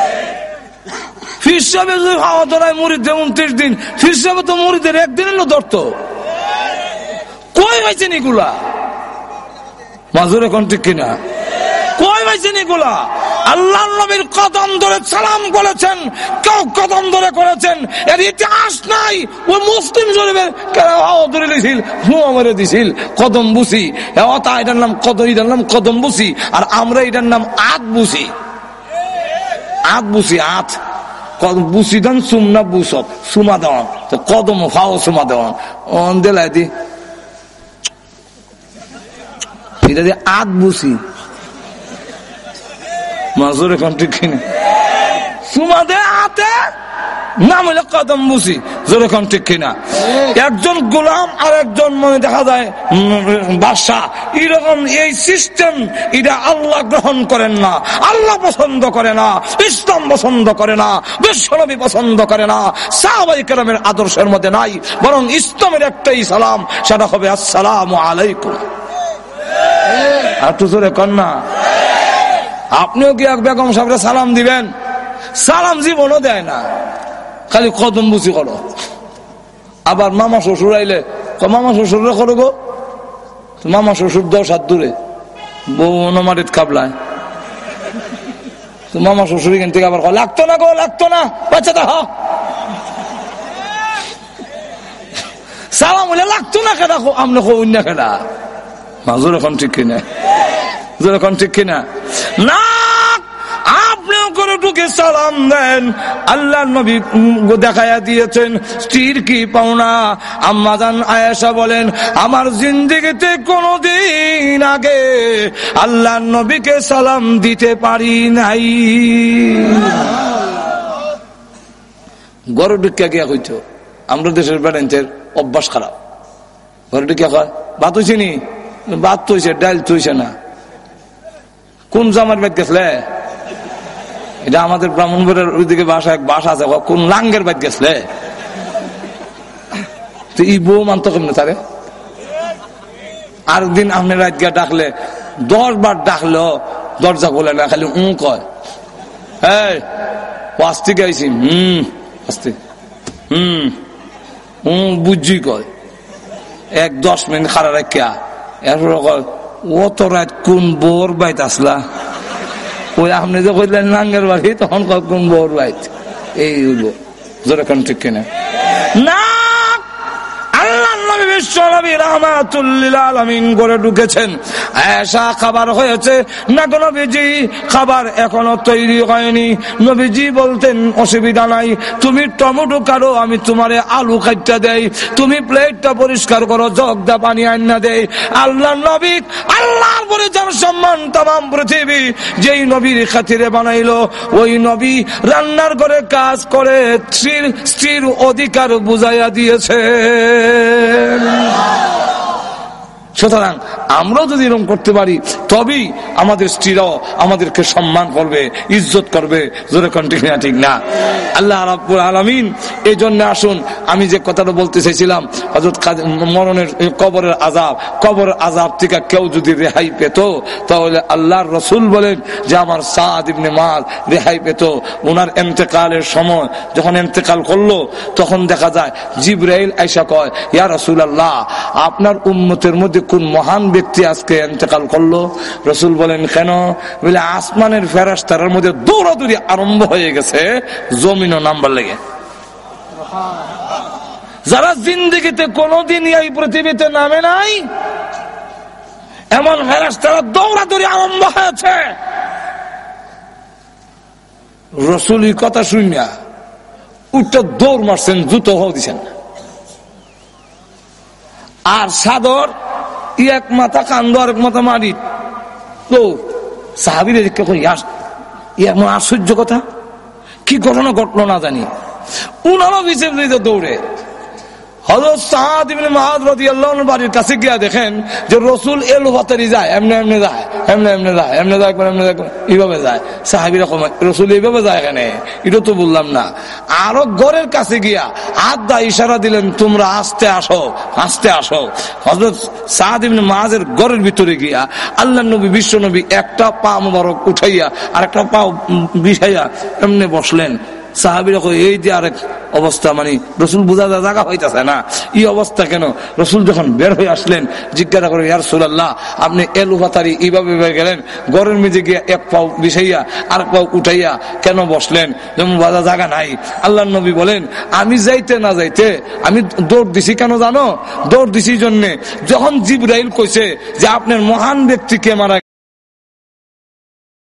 ফির সাহেব ভাওয়া ধরায় মুড়িদের উনত্রিশ দিন ফির সাহেব তো মুড়িদের একদিনের ধরতো। কই পাইছেন এগুলা? মাজুর এখন ঠিক কিনা? কই পাইছেন এগুলা? আল্লাহ নবীর কদম ধরে সালাম করেছেন কেউ কদম ধরে করেছেন, এর ইতিহাস নাই। ওই মুসলিম শরীফের ধরে দিছিল মেরে দিছিল, কদম বুসি তা এটার নাম কদম, এটার নাম কদম বুসি আর আমরা এটার নাম আত বুসি আত বুসি আত। বুসি দেন সুমনা বুসক সুমা দেওয়ান। কদম ফাও সুমা দেওয়ান। অন দেলাই দি। এটা দিয়ে আত বুসি। মাজুরে কন্ট্রি কিনে। সুমা দে আতে। নাম হইলে কদম বুঝি। যেরকম ঠিক কিনা? একজন গোলাম আর একজন মনে দেখা যায় বাদশাহ এরকম এই সিস্টেম এটা আল্লাহ গ্রহণ করেন না। আল্লাহ পছন্দ করে না। ইসলাম পছন্দ করে না। বিশ্বনবী পছন্দ করে না। সাহাবাই কেরামের আদর্শের মধ্যে নাই। বরং ইসলামের একটাই সালাম সেটা হবে আসসালাম আলাইকুম। আর তো জোরে কন্যা আপনিও কি এক বেগম সাহেবরে সালাম দিবেন? সালাম জীবনও দেয় না। খালি কদম বুঝি করো। আবার মামা শ্বশুর আইলে মামা শ্বশুরে করো গো। মামা শ্বশুর দশ হাত দূরে। বউ কাবলায়। তো মামা শ্বশুর এখান থেকে আবার লাগতো না গো, লাগতো না, বাচ্চা দা সালাম হলে লাগতো না কেনা আমনে অন্য কেনা মাজুর এখন ঠিক কিনা? এখন ঠিক কিনা? না করে সালাম দেন? আল্লাহ নবী দেখাইয়া দিয়েছেন, স্ত্রীর কি পাওনা? আম্মাজান আয়েশা বলেন, আমার জিন্দিগিতে কোনদিন আগে আল্লাহ নবীকে সালাম দিতে পারি নাই। গরু ঢুকিয়া গিয়া কইতো, আমরা দেশের বেড়াইতের অভ্যাস খারাপ। ঘরে ঢুকিয়া কয়, ভাত হয়েছে নি? ভাত তো হয়েছে ডাইল তো হয়েছে না। কোন জামার বেদ গেছলে এটা আমাদের ব্রাহ্মণবাড়ের ওইদিকে বাসা, এক বাসা আছে কোন লাঙ্গের বেদ গেছলে তো ই বউ মানত কেমনে তারে? আর দিন আপনি রাত গিয়া ডাকলে, দশ বার ডাকলো, দরজা খোলে না, খালি উঁ কয়। এই, আস্তে গাইছি হুম, আস্তে, হুম হুম বুঝছি কয়। এক দশ মিনিট খারা রাখিয়া, এরপরে কয় ও তো রাত কোন বোর বাইত আসলা? ওই আপনি যে কইলেন নাঙ্গের বাড়ি, তখন কত বড় এই হইল জোরে কোন ঠিক কিনা? না! করে ঢুকেছেন। খাবার হয়েছে। না খাবার এখনও তৈরি হয়নি। বলতেন, অসুবিধা নাই। তুমি টমেটো কাটো, আমি তোমারে আলু তুমি প্লেটটা পরিষ্কার করো জগ দা পানি আন্না দেই। আল্লাহ নবী, আল্লাহর বলে যার সম্মান তাম পৃথিবী যেই নবীর খাতিরে বানাইলো, ওই নবী রান্নার করে কাজ করে, স্ত্রীর স্ত্রীর অধিকার বুঝাইয়া দিয়েছে। Father. সুতরাং আমরাও যদি এরকম করতে পারি, তবেই আমাদের স্ত্রীরাও আমাদেরকে সম্মান করবে, ইজ্জত করবে। ঠিক না আল্লাহ রাব্বুল আলামিন এই জন্য আসুন, আমি যে কথাটা বলতে চাইছিলাম হযরত মরণের কবরের আজাব কবরের আজাব থেকে কেউ যদি রেহাই পেত, তাহলে আল্লাহর রসুল বলেন যে আমার সাদ ইবনে মাল রেহাই পেত। ওনার এন্তেকালের সময় যখন এন্তেকাল করল, তখন দেখা যায় জিব্রাইল আইসা কয়, ইয়া রসুল আল্লাহ আপনার উম্মতের মধ্যে কোন মহান ব্যক্তি আজকে এন্তেকাল করল? রসুল বলেন, কেন? বলে, আসমানের ফেরাস তার মধ্যে দৌড়াদৌড়ি আরম্ভ হয়ে গেছে জমিনও নাম্বার লেগে। যারা জিন্দিগিতে কোনোদিন এই পৃথিবীতে নামে নাই, এমন ফেরাস তারা দৌড়াদৌড়ি আরম্ভ হয়েছে। রসুলি কথা শুনিয়া উঠটা দৌড় মারছেন, জুতো হও দিছেন। আর সাদর ই এক মাথা কান্দ আর এক মাথা মারি। তো সাহাবির এমন আশ্চর্য কথা? কি ঘটনা ঘটলো না জানি। উনারও বিচেপ দৌড়ে। আরও ঘরের কাছে গিয়া হাত দা ইশারা দিলেন তোমরা আস্তে আসো আস্তে আসো। হজরত সাহাদ ইবনে মাহাজের ঘরের ভিতরে গিয়া আল্লাহ নবী বিশ্ব নবী একটা পা মোবারক উঠাইয়া আর একটা পা উম, বিছাইয়া এমনি বসলেন। সাহাবিরা কই এই যে আরেক অবস্থা মানে এই অবস্থা কেন? আপনি এলু ফাতারি এইভাবে গেলেন? গরের মেঝে গিয়ে এক পাও বিছাইয়া আর পাও উঠাইয়া কেন বসলেন? যেমন বাজা জায়গা নাই। আল্লাহ নবী বলেন, আমি যাইতে না যাইতে, আমি দৌড় দিছি কেন জানো? দৌড় দিছি জন্যে, যখন জিব্রাইল কইছে যে, আপনার মহান ব্যক্তি কে মারা